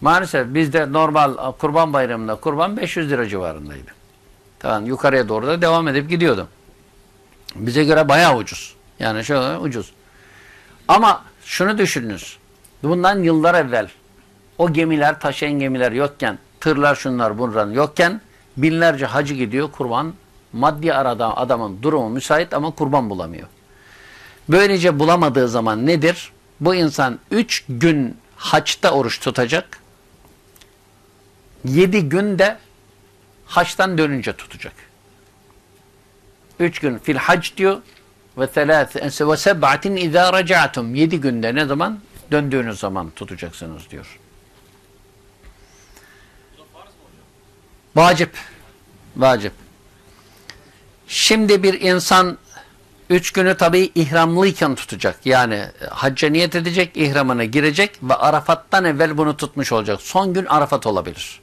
Maalesef bizde normal kurban bayramında kurban 500 lira civarındaydı. Tamam yukarıya doğru da devam edip gidiyordu. Bize göre bayağı ucuz. Yani şöyle ucuz. Ama şunu düşününüz. Bundan yıllar evvel o gemiler, taşıyan gemiler yokken, tırlar şunlar bunlar yokken binlerce hacı gidiyor kurban. Maddi arada adamın durumu müsait ama kurban bulamıyor. Böylece bulamadığı zaman nedir? Bu insan üç gün haçta oruç tutacak. Yedi gün de haçtan dönünce tutacak. Üç gün fil hac diyor ve ve seb'atin izâ raca'tum. Yedi günde ne zaman? Döndüğünüz zaman tutacaksınız diyor. Vacip. Vacip. Şimdi bir insan Üç günü tabii ihramlıyken tutacak. Yani hacca niyet edecek, ihramına girecek ve Arafat'tan evvel bunu tutmuş olacak. Son gün Arafat olabilir.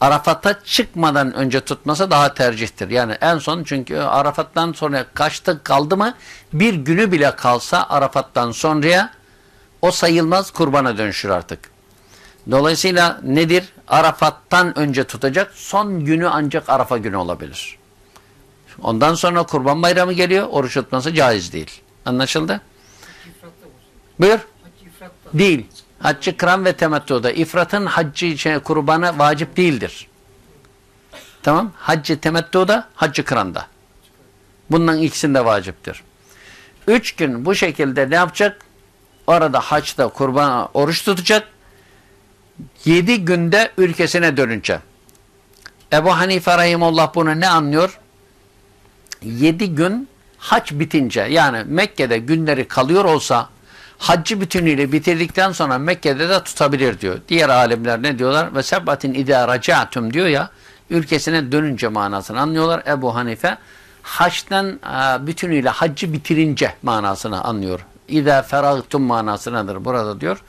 Arafat'a çıkmadan önce tutması daha tercihtir. Yani en son çünkü Arafat'tan sonra kaçtı kaldı mı bir günü bile kalsa Arafat'tan sonraya o sayılmaz kurbana dönüşür artık. Dolayısıyla nedir? Arafat'tan önce tutacak son günü ancak Arafa günü olabilir. Ondan sonra kurban bayramı geliyor oruç tutması caiz değil. Anlaşıldı? Buyur. Değil. Haccı kıran ve temettuda. İfratın haccı için kurbanı vacip değildir. Tamam. Haccı temettuda, haccı kıranda. Bundan ikisinde vaciptir. Üç gün bu şekilde ne yapacak? Orada haçta kurban oruç tutacak. Yedi günde ülkesine dönünce. Ebu Hanife Rahimullah bunu ne anlıyor? Yedi gün haç bitince yani Mekke'de günleri kalıyor olsa haccı bütünüyle bitirdikten sonra Mekke'de de tutabilir diyor. Diğer alimler ne diyorlar? Ve sebbatin idâ raca'tum diyor ya ülkesine dönünce manasını anlıyorlar. Ebu Hanife haçtan bütünüyle haccı bitirince manasını anlıyor. İdâ feragtum manasınadır burada diyor.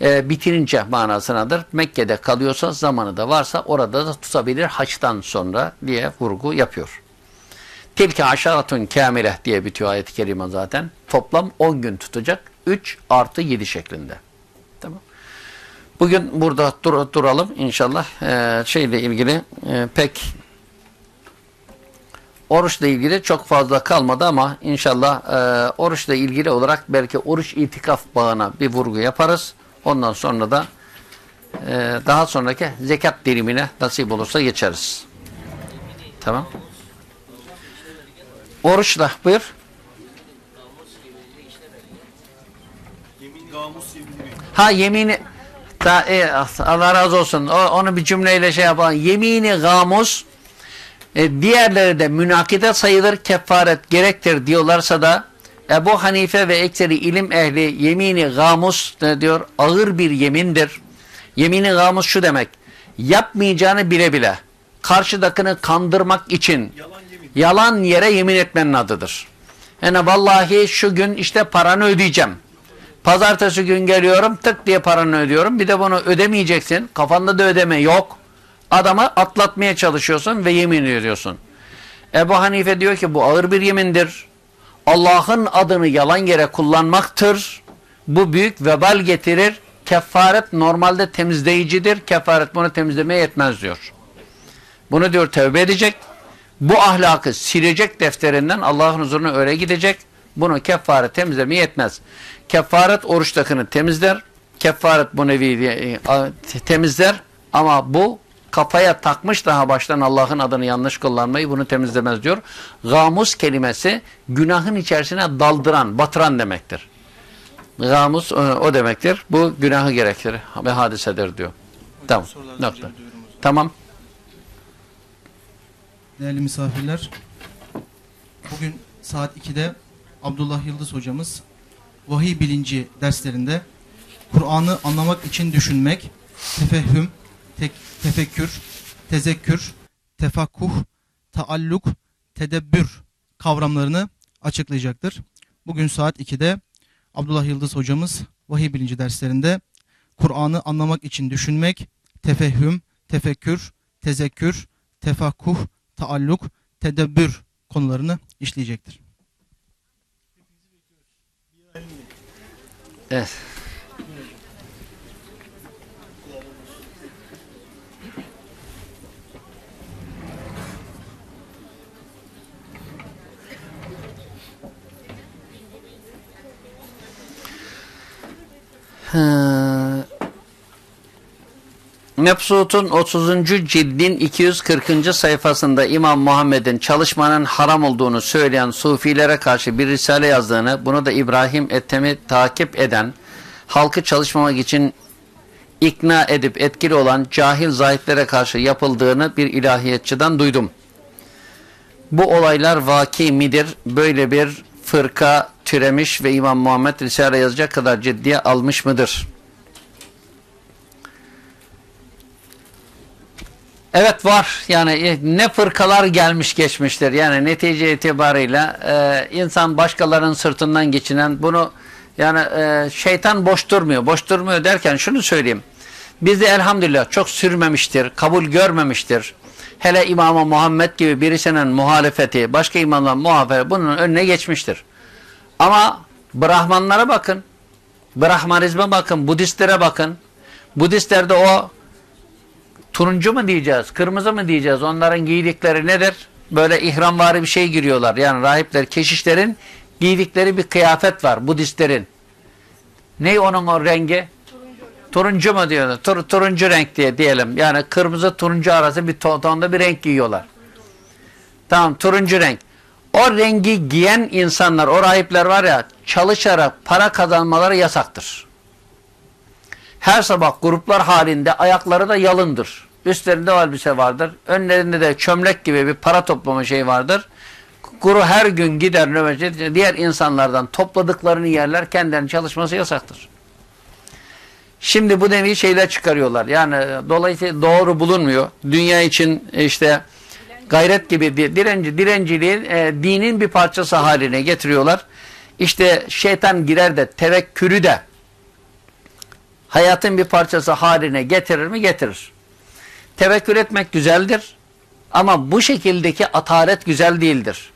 E, bitirince manasınadır. Mekke'de kalıyorsa zamanı da varsa orada da tutabilir haçtan sonra diye vurgu yapıyor. Tilke aşaratun kamile diye bitiyor ayet-i kerime zaten. Toplam 10 gün tutacak. 3 artı 7 şeklinde. Tamam. Bugün burada dur duralım inşallah. Ee, şeyle ilgili e, pek oruçla ilgili çok fazla kalmadı ama inşallah e, oruçla ilgili olarak belki oruç itikaf bağına bir vurgu yaparız. Ondan sonra da e, daha sonraki zekat dilimine nasip olursa geçeriz. Tamam. Oruçla buyur. Ha yemini ta, e, Allah razı olsun. O, onu bir cümleyle şey yapalım. Yemini gamus e, diğerleri de münakide sayılır kefaret gerektir diyorlarsa da Ebu Hanife ve ekseri ilim ehli yemini gamus ne diyor? Ağır bir yemindir. Yemini gamus şu demek. Yapmayacağını bile bile karşıdakini kandırmak için yalan, yalan yere yemin etmenin adıdır. Yani vallahi şu gün işte paranı ödeyeceğim. Pazartesi gün geliyorum tık diye paranı ödüyorum. Bir de bunu ödemeyeceksin. Kafanda da ödeme yok. Adama atlatmaya çalışıyorsun ve yemin ediyorsun. Ebu Hanife diyor ki bu ağır bir yemindir. Allah'ın adını yalan yere kullanmaktır. Bu büyük vebal getirir. Kefaret normalde temizleyicidir. Kefaret bunu temizlemeye yetmez diyor. Bunu diyor tövbe edecek. Bu ahlakı silecek defterinden Allah'ın huzuruna öyle gidecek. Bunu kefaret temizlemeye yetmez. Kefaret oruçtakini temizler. Kefaret bu nevi e, temizler. Ama bu kafaya takmış daha baştan Allah'ın adını yanlış kullanmayı bunu temizlemez diyor. Gamus kelimesi günahın içerisine daldıran, batıran demektir. Gamus o, o demektir. Bu günahı gerektirir ve hadisedir diyor. Tamam. Nokta. Tamam. Değerli misafirler, bugün saat 2'de Abdullah Yıldız hocamız vahiy bilinci derslerinde Kur'an'ı anlamak için düşünmek, tefehüm, tek, tefekkür, tezekkür, tefakkuh, taalluk, tedebbür kavramlarını açıklayacaktır. Bugün saat 2'de Abdullah Yıldız hocamız vahiy bilinci derslerinde Kur'an'ı anlamak için düşünmek, tefehüm, tefekkür, tezekkür, tefakkuh, taalluk, tedebbür konularını işleyecektir. Evet. Mebsut'un 30. cildin 240. sayfasında İmam Muhammed'in çalışmanın haram olduğunu söyleyen sufilere karşı bir risale yazdığını, bunu da İbrahim Ettem'i takip eden, halkı çalışmamak için ikna edip etkili olan cahil zahitlere karşı yapıldığını bir ilahiyatçıdan duydum. Bu olaylar vaki midir? Böyle bir fırka türemiş ve İmam Muhammed Risale yazacak kadar ciddiye almış mıdır? Evet var. Yani e, ne fırkalar gelmiş geçmiştir. Yani netice itibarıyla e, insan başkalarının sırtından geçinen bunu yani e, şeytan boş durmuyor. Boş durmuyor derken şunu söyleyeyim. Bizi elhamdülillah çok sürmemiştir, kabul görmemiştir. Hele İmam Muhammed gibi birisinin muhalefeti, başka imamların muhalefeti bunun önüne geçmiştir. Ama Brahmanlara bakın, Brahmanizme bakın, Budistlere bakın. Budistlerde o turuncu mu diyeceğiz, kırmızı mı diyeceğiz? Onların giydikleri nedir? Böyle ihramvari bir şey giriyorlar. Yani rahipler, keşişlerin giydikleri bir kıyafet var Budistlerin. Ne onun o rengi? Turuncu mu diyorlar? Tur, turuncu renk diye diyelim. Yani kırmızı turuncu arası bir tonda bir renk giyiyorlar. Tamam turuncu renk. O rengi giyen insanlar, o rahipler var ya çalışarak para kazanmaları yasaktır. Her sabah gruplar halinde ayakları da yalındır. Üstlerinde o elbise vardır. Önlerinde de çömlek gibi bir para toplama şey vardır. Guru her gün gider nöbetçi diğer insanlardan topladıklarını yerler kendilerinin çalışması yasaktır. Şimdi bu nevi şeyler çıkarıyorlar. Yani dolayısıyla doğru bulunmuyor. Dünya için işte gayret gibi direnci, direnciliği e, dinin bir parçası haline getiriyorlar. İşte şeytan girer de tevekkülü de hayatın bir parçası haline getirir mi? Getirir. Tevekkül etmek güzeldir. Ama bu şekildeki ataret güzel değildir.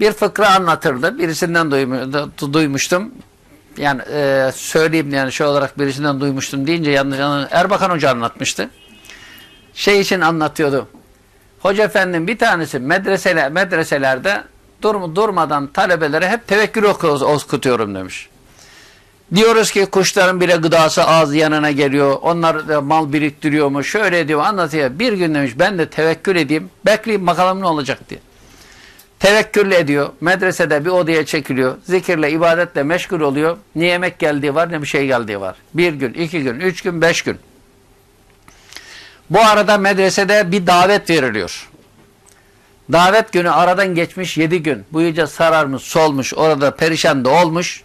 Bir fıkra anlatırdı. Birisinden duymuştum. Yani e, söyleyeyim yani şey olarak birisinden duymuştum deyince yanlış. Erbakan Hoca anlatmıştı. Şey için anlatıyordu. Hoca efendim bir tanesi medreseler, medreselerde dur, durmadan talebelere hep tevekkül okutuyorum demiş. Diyoruz ki kuşların bile gıdası az yanına geliyor. Onlar da mal biriktiriyor mu? Şöyle diyor anlatıyor. Bir gün demiş ben de tevekkül edeyim. Bekleyeyim bakalım ne olacak diye. Tevekkül ediyor. Medresede bir odaya çekiliyor. Zikirle, ibadetle meşgul oluyor. Ne yemek geldiği var ne bir şey geldiği var. Bir gün, iki gün, üç gün, beş gün. Bu arada medresede bir davet veriliyor. Davet günü aradan geçmiş yedi gün. Bu iyice sararmış, solmuş, orada perişan da olmuş.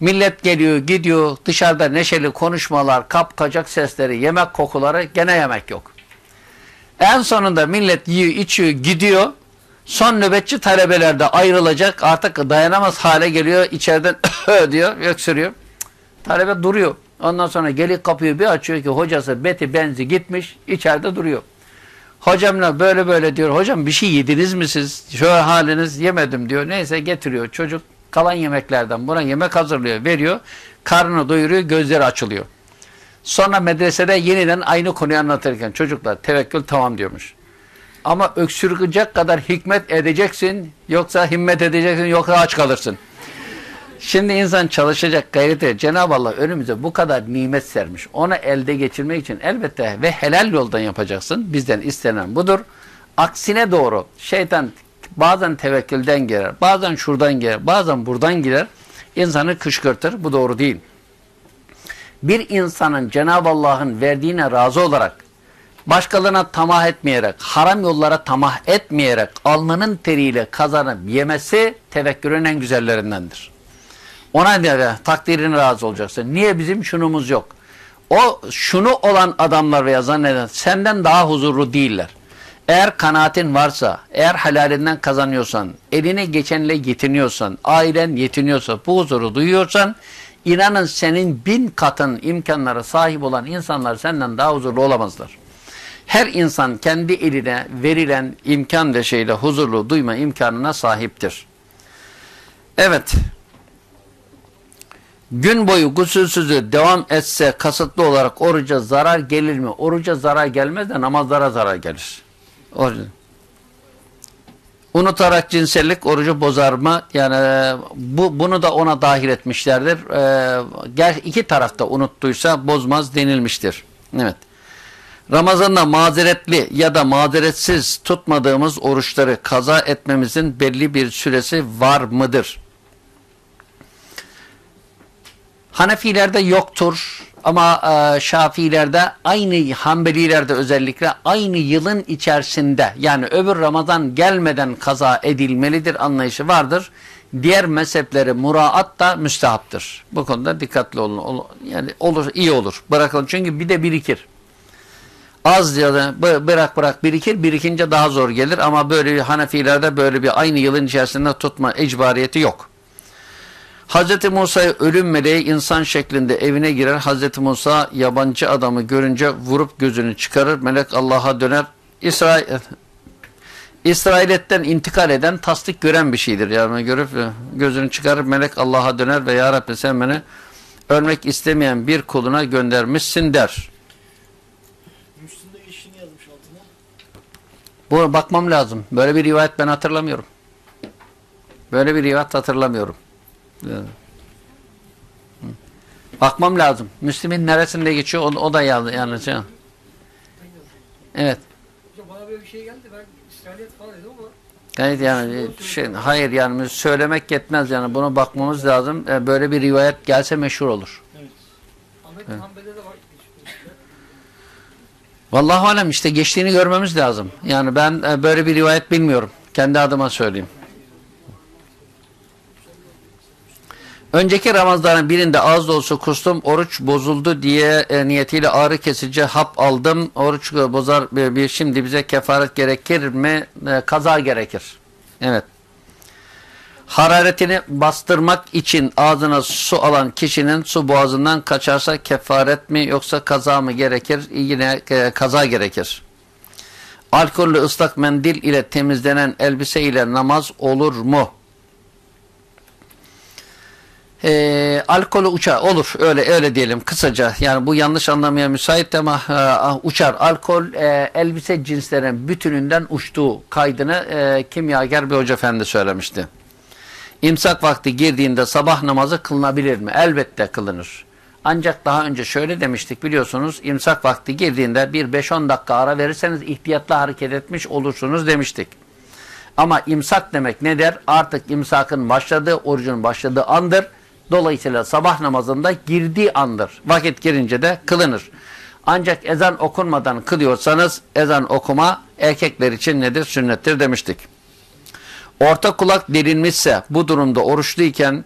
Millet geliyor, gidiyor, dışarıda neşeli konuşmalar, kapkacak sesleri, yemek kokuları, gene yemek yok. En sonunda millet yiyor, içiyor, gidiyor. Son nöbetçi talebeler de ayrılacak. Artık dayanamaz hale geliyor. İçeriden <coughs> diyor, öksürüyor. Talebe duruyor. Ondan sonra gelip kapıyı bir açıyor ki hocası beti benzi gitmiş. içeride duruyor. Hocamla böyle böyle diyor. Hocam bir şey yediniz mi siz? Şöyle haliniz yemedim diyor. Neyse getiriyor. Çocuk kalan yemeklerden buna yemek hazırlıyor, veriyor. Karnını doyuruyor, gözleri açılıyor. Sonra medresede yeniden aynı konuyu anlatırken çocuklar tevekkül tamam diyormuş. Ama öksürgecek kadar hikmet edeceksin, yoksa himmet edeceksin, yoksa aç kalırsın. Şimdi insan çalışacak gayreti Cenab-ı Allah önümüze bu kadar nimet sermiş. Onu elde geçirmek için elbette ve helal yoldan yapacaksın. Bizden istenen budur. Aksine doğru şeytan bazen tevekkülden girer, bazen şuradan girer, bazen buradan girer. İnsanı kışkırtır. Bu doğru değil. Bir insanın Cenab-ı Allah'ın verdiğine razı olarak başkalarına tamah etmeyerek, haram yollara tamah etmeyerek alnının teriyle kazanıp yemesi tevekkülün en güzellerindendir. Ona göre takdirine razı olacaksın. Niye bizim şunumuz yok? O şunu olan adamlar veya zanneden senden daha huzurlu değiller. Eğer kanaatin varsa, eğer halalinden kazanıyorsan, eline geçenle yetiniyorsan, ailen yetiniyorsa, bu huzuru duyuyorsan, inanın senin bin katın imkanlara sahip olan insanlar senden daha huzurlu olamazlar. Her insan kendi eline verilen imkan ve şeyle huzurlu duyma imkanına sahiptir. Evet. Gün boyu gusülsüzü devam etse kasıtlı olarak oruca zarar gelir mi? Oruca zarar gelmez de namazlara zarar gelir. Oruç. Unutarak cinsellik orucu bozar mı? Yani bu bunu da ona dahil etmişlerdir. Ee, iki tarafta unuttuysa bozmaz denilmiştir. Evet. Ramazan'da mazeretli ya da mazeretsiz tutmadığımız oruçları kaza etmemizin belli bir süresi var mıdır? Hanefilerde yoktur ama e, Şafilerde aynı Hanbelilerde özellikle aynı yılın içerisinde yani öbür Ramazan gelmeden kaza edilmelidir anlayışı vardır. Diğer mezhepleri muraat da müstehaptır. Bu konuda dikkatli olun. Yani olur iyi olur. Bırakalım çünkü bir de birikir. Az ya da bı- bırak bırak birikir, birikince daha zor gelir ama böyle Hanefilerde böyle bir aynı yılın içerisinde tutma icbariyeti yok. Hz. Musa'yı ölüm meleği insan şeklinde evine girer. Hz. Musa yabancı adamı görünce vurup gözünü çıkarır. Melek Allah'a döner. İsrail İsrailetten intikal eden tasdik gören bir şeydir. Yani görüp gözünü çıkarıp melek Allah'a döner ve Ya Rabbi sen beni ölmek istemeyen bir kuluna göndermişsin der. Müslüm'de işini yazmış altına. Bu bakmam lazım. Böyle bir rivayet ben hatırlamıyorum. Böyle bir rivayet hatırlamıyorum. Yani. Bakmam lazım. Müslüm'ün neresinde geçiyor o, o da yanlış. Yani. şey. Evet. Hocam bana böyle bir şey geldi ben İsrailiyet falan dedim ama Evet yani şey, hayır yani söylemek yetmez yani buna bakmamız lazım. E, Böyle bir rivayet gelse meşhur olur. De var. Vallahi alem işte geçtiğini görmemiz lazım. Yani ben e, böyle bir rivayet bilmiyorum. Kendi adıma söyleyeyim. Önceki Ramazan'ın birinde az da olsa kustum, oruç bozuldu diye e, niyetiyle ağrı kesici hap aldım. Oruç e, bozar bir, bir şimdi bize kefaret gerekir mi? E, kaza gerekir. Evet. Hararetini bastırmak için ağzına su alan kişinin su boğazından kaçarsa kefaret mi yoksa kaza mı gerekir? Yine e, kaza gerekir. Alkollü ıslak mendil ile temizlenen elbise ile namaz olur mu? Ee, alkolü uçar olur öyle öyle diyelim kısaca yani bu yanlış anlamaya müsait ama e, uçar alkol e, elbise cinslerin bütününden uçtuğu kaydını e, kimyager bir hoca efendi söylemişti. İmsak vakti girdiğinde sabah namazı kılınabilir mi? Elbette kılınır. Ancak daha önce şöyle demiştik biliyorsunuz imsak vakti girdiğinde bir 5-10 dakika ara verirseniz ihtiyatlı hareket etmiş olursunuz demiştik. Ama imsak demek ne der? Artık imsakın başladığı, orucun başladığı andır. Dolayısıyla sabah namazında girdiği andır. Vakit girince de kılınır. Ancak ezan okunmadan kılıyorsanız ezan okuma erkekler için nedir? Sünnettir demiştik. Orta kulak delinmişse bu durumda oruçluyken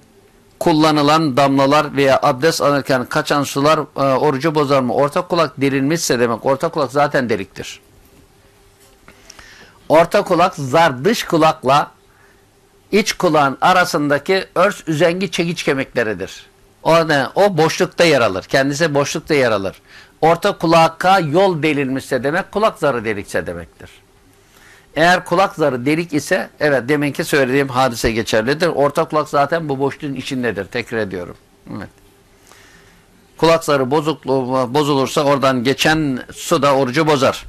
kullanılan damlalar veya abdest alırken kaçan sular e, orucu bozar mı? Orta kulak delinmişse demek orta kulak zaten deliktir. Orta kulak zar dış kulakla iç kulağın arasındaki örs üzengi çekiç kemikleridir. O, ne? o boşlukta yer alır. Kendisi boşlukta yer alır. Orta kulaka yol delinmişse demek kulak zarı delikse demektir. Eğer kulak zarı delik ise evet deminki söylediğim hadise geçerlidir. Orta kulak zaten bu boşluğun içindedir. Tekrar ediyorum. Evet. Kulak zarı bozukluğu, bozulursa oradan geçen su da orucu bozar.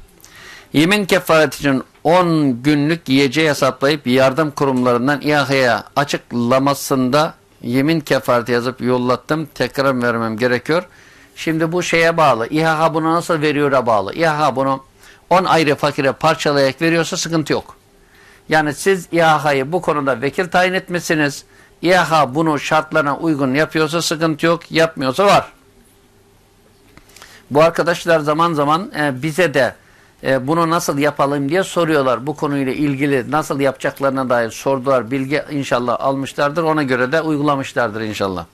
Yemin kefaret için 10 günlük yiyeceği hesaplayıp yardım kurumlarından İHA'ya açıklamasında yemin kefareti yazıp yollattım. Tekrar vermem gerekiyor. Şimdi bu şeye bağlı. İHA bunu nasıl veriyor'a bağlı. İHA bunu 10 ayrı fakire parçalayarak veriyorsa sıkıntı yok. Yani siz İHA'yı bu konuda vekil tayin etmişsiniz. İHA bunu şartlarına uygun yapıyorsa sıkıntı yok. Yapmıyorsa var. Bu arkadaşlar zaman zaman e, bize de e, bunu nasıl yapalım diye soruyorlar. Bu konuyla ilgili nasıl yapacaklarına dair sordular. Bilgi inşallah almışlardır. Ona göre de uygulamışlardır inşallah.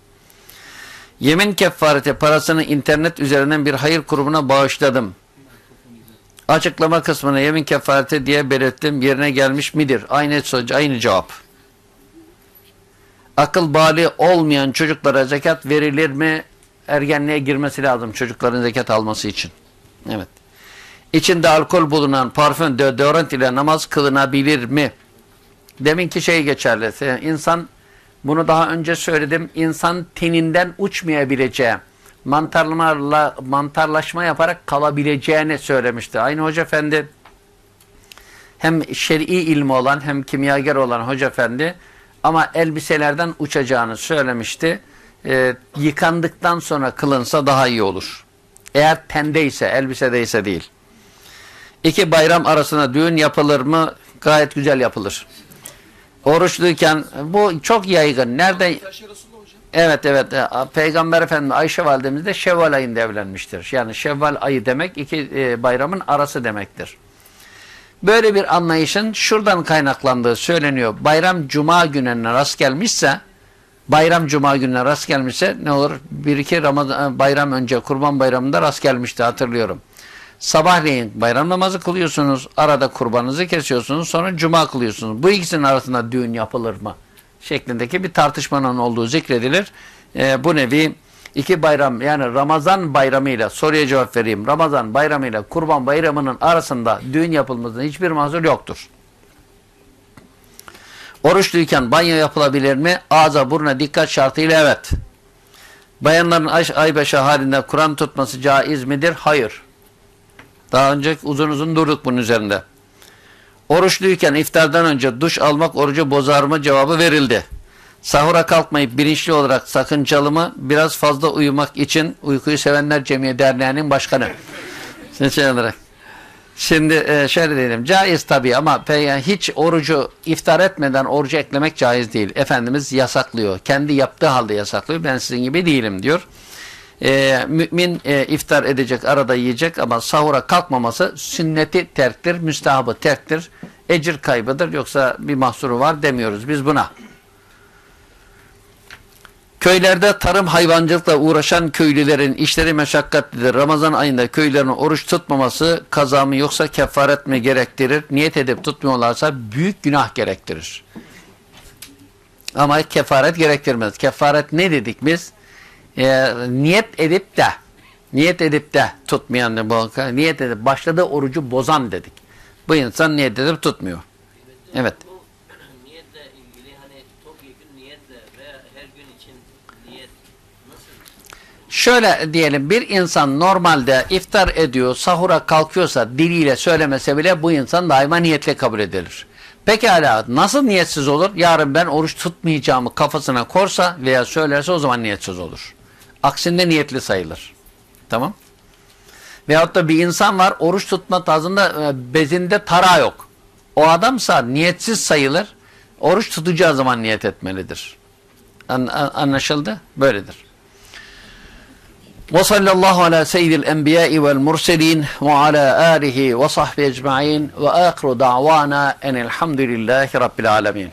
Yemin kefareti parasını internet üzerinden bir hayır kurumuna bağışladım. Açıklama kısmına yemin kefareti diye belirttim. Yerine gelmiş midir? Aynı, aynı cevap. Akıl bali olmayan çocuklara zekat verilir mi? Ergenliğe girmesi lazım çocukların zekat alması için. Evet. İçinde alkol bulunan parfüm, deodorant ile namaz kılınabilir mi? Deminki şey geçerli. İnsan, bunu daha önce söyledim, insan teninden uçmayabileceği, mantarlarla, mantarlaşma yaparak kalabileceğini söylemişti. Aynı Hoca Efendi, hem şer'i ilmi olan hem kimyager olan Hoca Efendi, ama elbiselerden uçacağını söylemişti. Ee, yıkandıktan sonra kılınsa daha iyi olur. Eğer tendeyse, elbisedeyse değil. İki bayram arasında düğün yapılır mı? Gayet güzel yapılır. Oruçluyken bu çok yaygın. Nerede? Evet evet. Peygamber Efendimiz Ayşe validemiz de Şevval ayında evlenmiştir. Yani Şevval ayı demek iki bayramın arası demektir. Böyle bir anlayışın şuradan kaynaklandığı söyleniyor. Bayram cuma gününe rast gelmişse bayram cuma gününe rast gelmişse ne olur? Bir iki Ramazan bayram önce kurban bayramında rast gelmişti hatırlıyorum. Sabahleyin bayram namazı kılıyorsunuz, arada kurbanınızı kesiyorsunuz, sonra cuma kılıyorsunuz. Bu ikisinin arasında düğün yapılır mı? Şeklindeki bir tartışmanın olduğu zikredilir. Ee, bu nevi iki bayram yani Ramazan bayramıyla soruya cevap vereyim. Ramazan bayramıyla kurban bayramının arasında düğün yapılmasının hiçbir mahzur yoktur. Oruçluyken banyo yapılabilir mi? Ağza buruna dikkat şartıyla evet. Bayanların ay, aybaşı halinde Kur'an tutması caiz midir? Hayır. Daha önce uzun uzun durduk bunun üzerinde. Oruçluyken iftardan önce duş almak orucu bozar mı cevabı verildi. Sahura kalkmayıp bilinçli olarak sakıncalı mı? Biraz fazla uyumak için Uykuyu Sevenler Cemiye Derneği'nin başkanı. Şimdi şey olarak. Şimdi e, şöyle diyelim. Caiz tabii ama hiç orucu iftar etmeden orucu eklemek caiz değil. Efendimiz yasaklıyor. Kendi yaptığı halde yasaklıyor. Ben sizin gibi değilim diyor. E, mümin e, iftar edecek, arada yiyecek ama sahura kalkmaması sünneti terktir, müstahabı terktir. Ecir kaybıdır. Yoksa bir mahsuru var demiyoruz biz buna. Köylerde tarım hayvancılıkla uğraşan köylülerin işleri meşakkatlidir. Ramazan ayında köylerin oruç tutmaması kaza mı yoksa kefaret mi gerektirir? Niyet edip tutmuyorlarsa büyük günah gerektirir. Ama kefaret gerektirmez. Kefaret ne dedik biz? Ee, niyet edip de niyet edip de tutmayan bu niyet edip başladığı orucu bozan dedik. Bu insan niyet edip tutmuyor. Evet. Hani? Şöyle diyelim bir insan normalde iftar ediyor, sahura kalkıyorsa diliyle söylemese bile bu insan daima niyetle kabul edilir. Pekala nasıl niyetsiz olur? Yarın ben oruç tutmayacağımı kafasına korsa veya söylerse o zaman niyetsiz olur Aksinde niyetli sayılır. Tamam. Veyahut da bir insan var oruç tutma tarzında e, bezinde tara yok. O adamsa niyetsiz sayılır. Oruç tutacağı zaman niyet etmelidir. An- an- anlaşıldı? Böyledir. وصلى الله على سيد الأنبياء والمرسلين وعلى آله وصحبه أجمعين وآخر دعوانا أن الحمد لله رب العالمين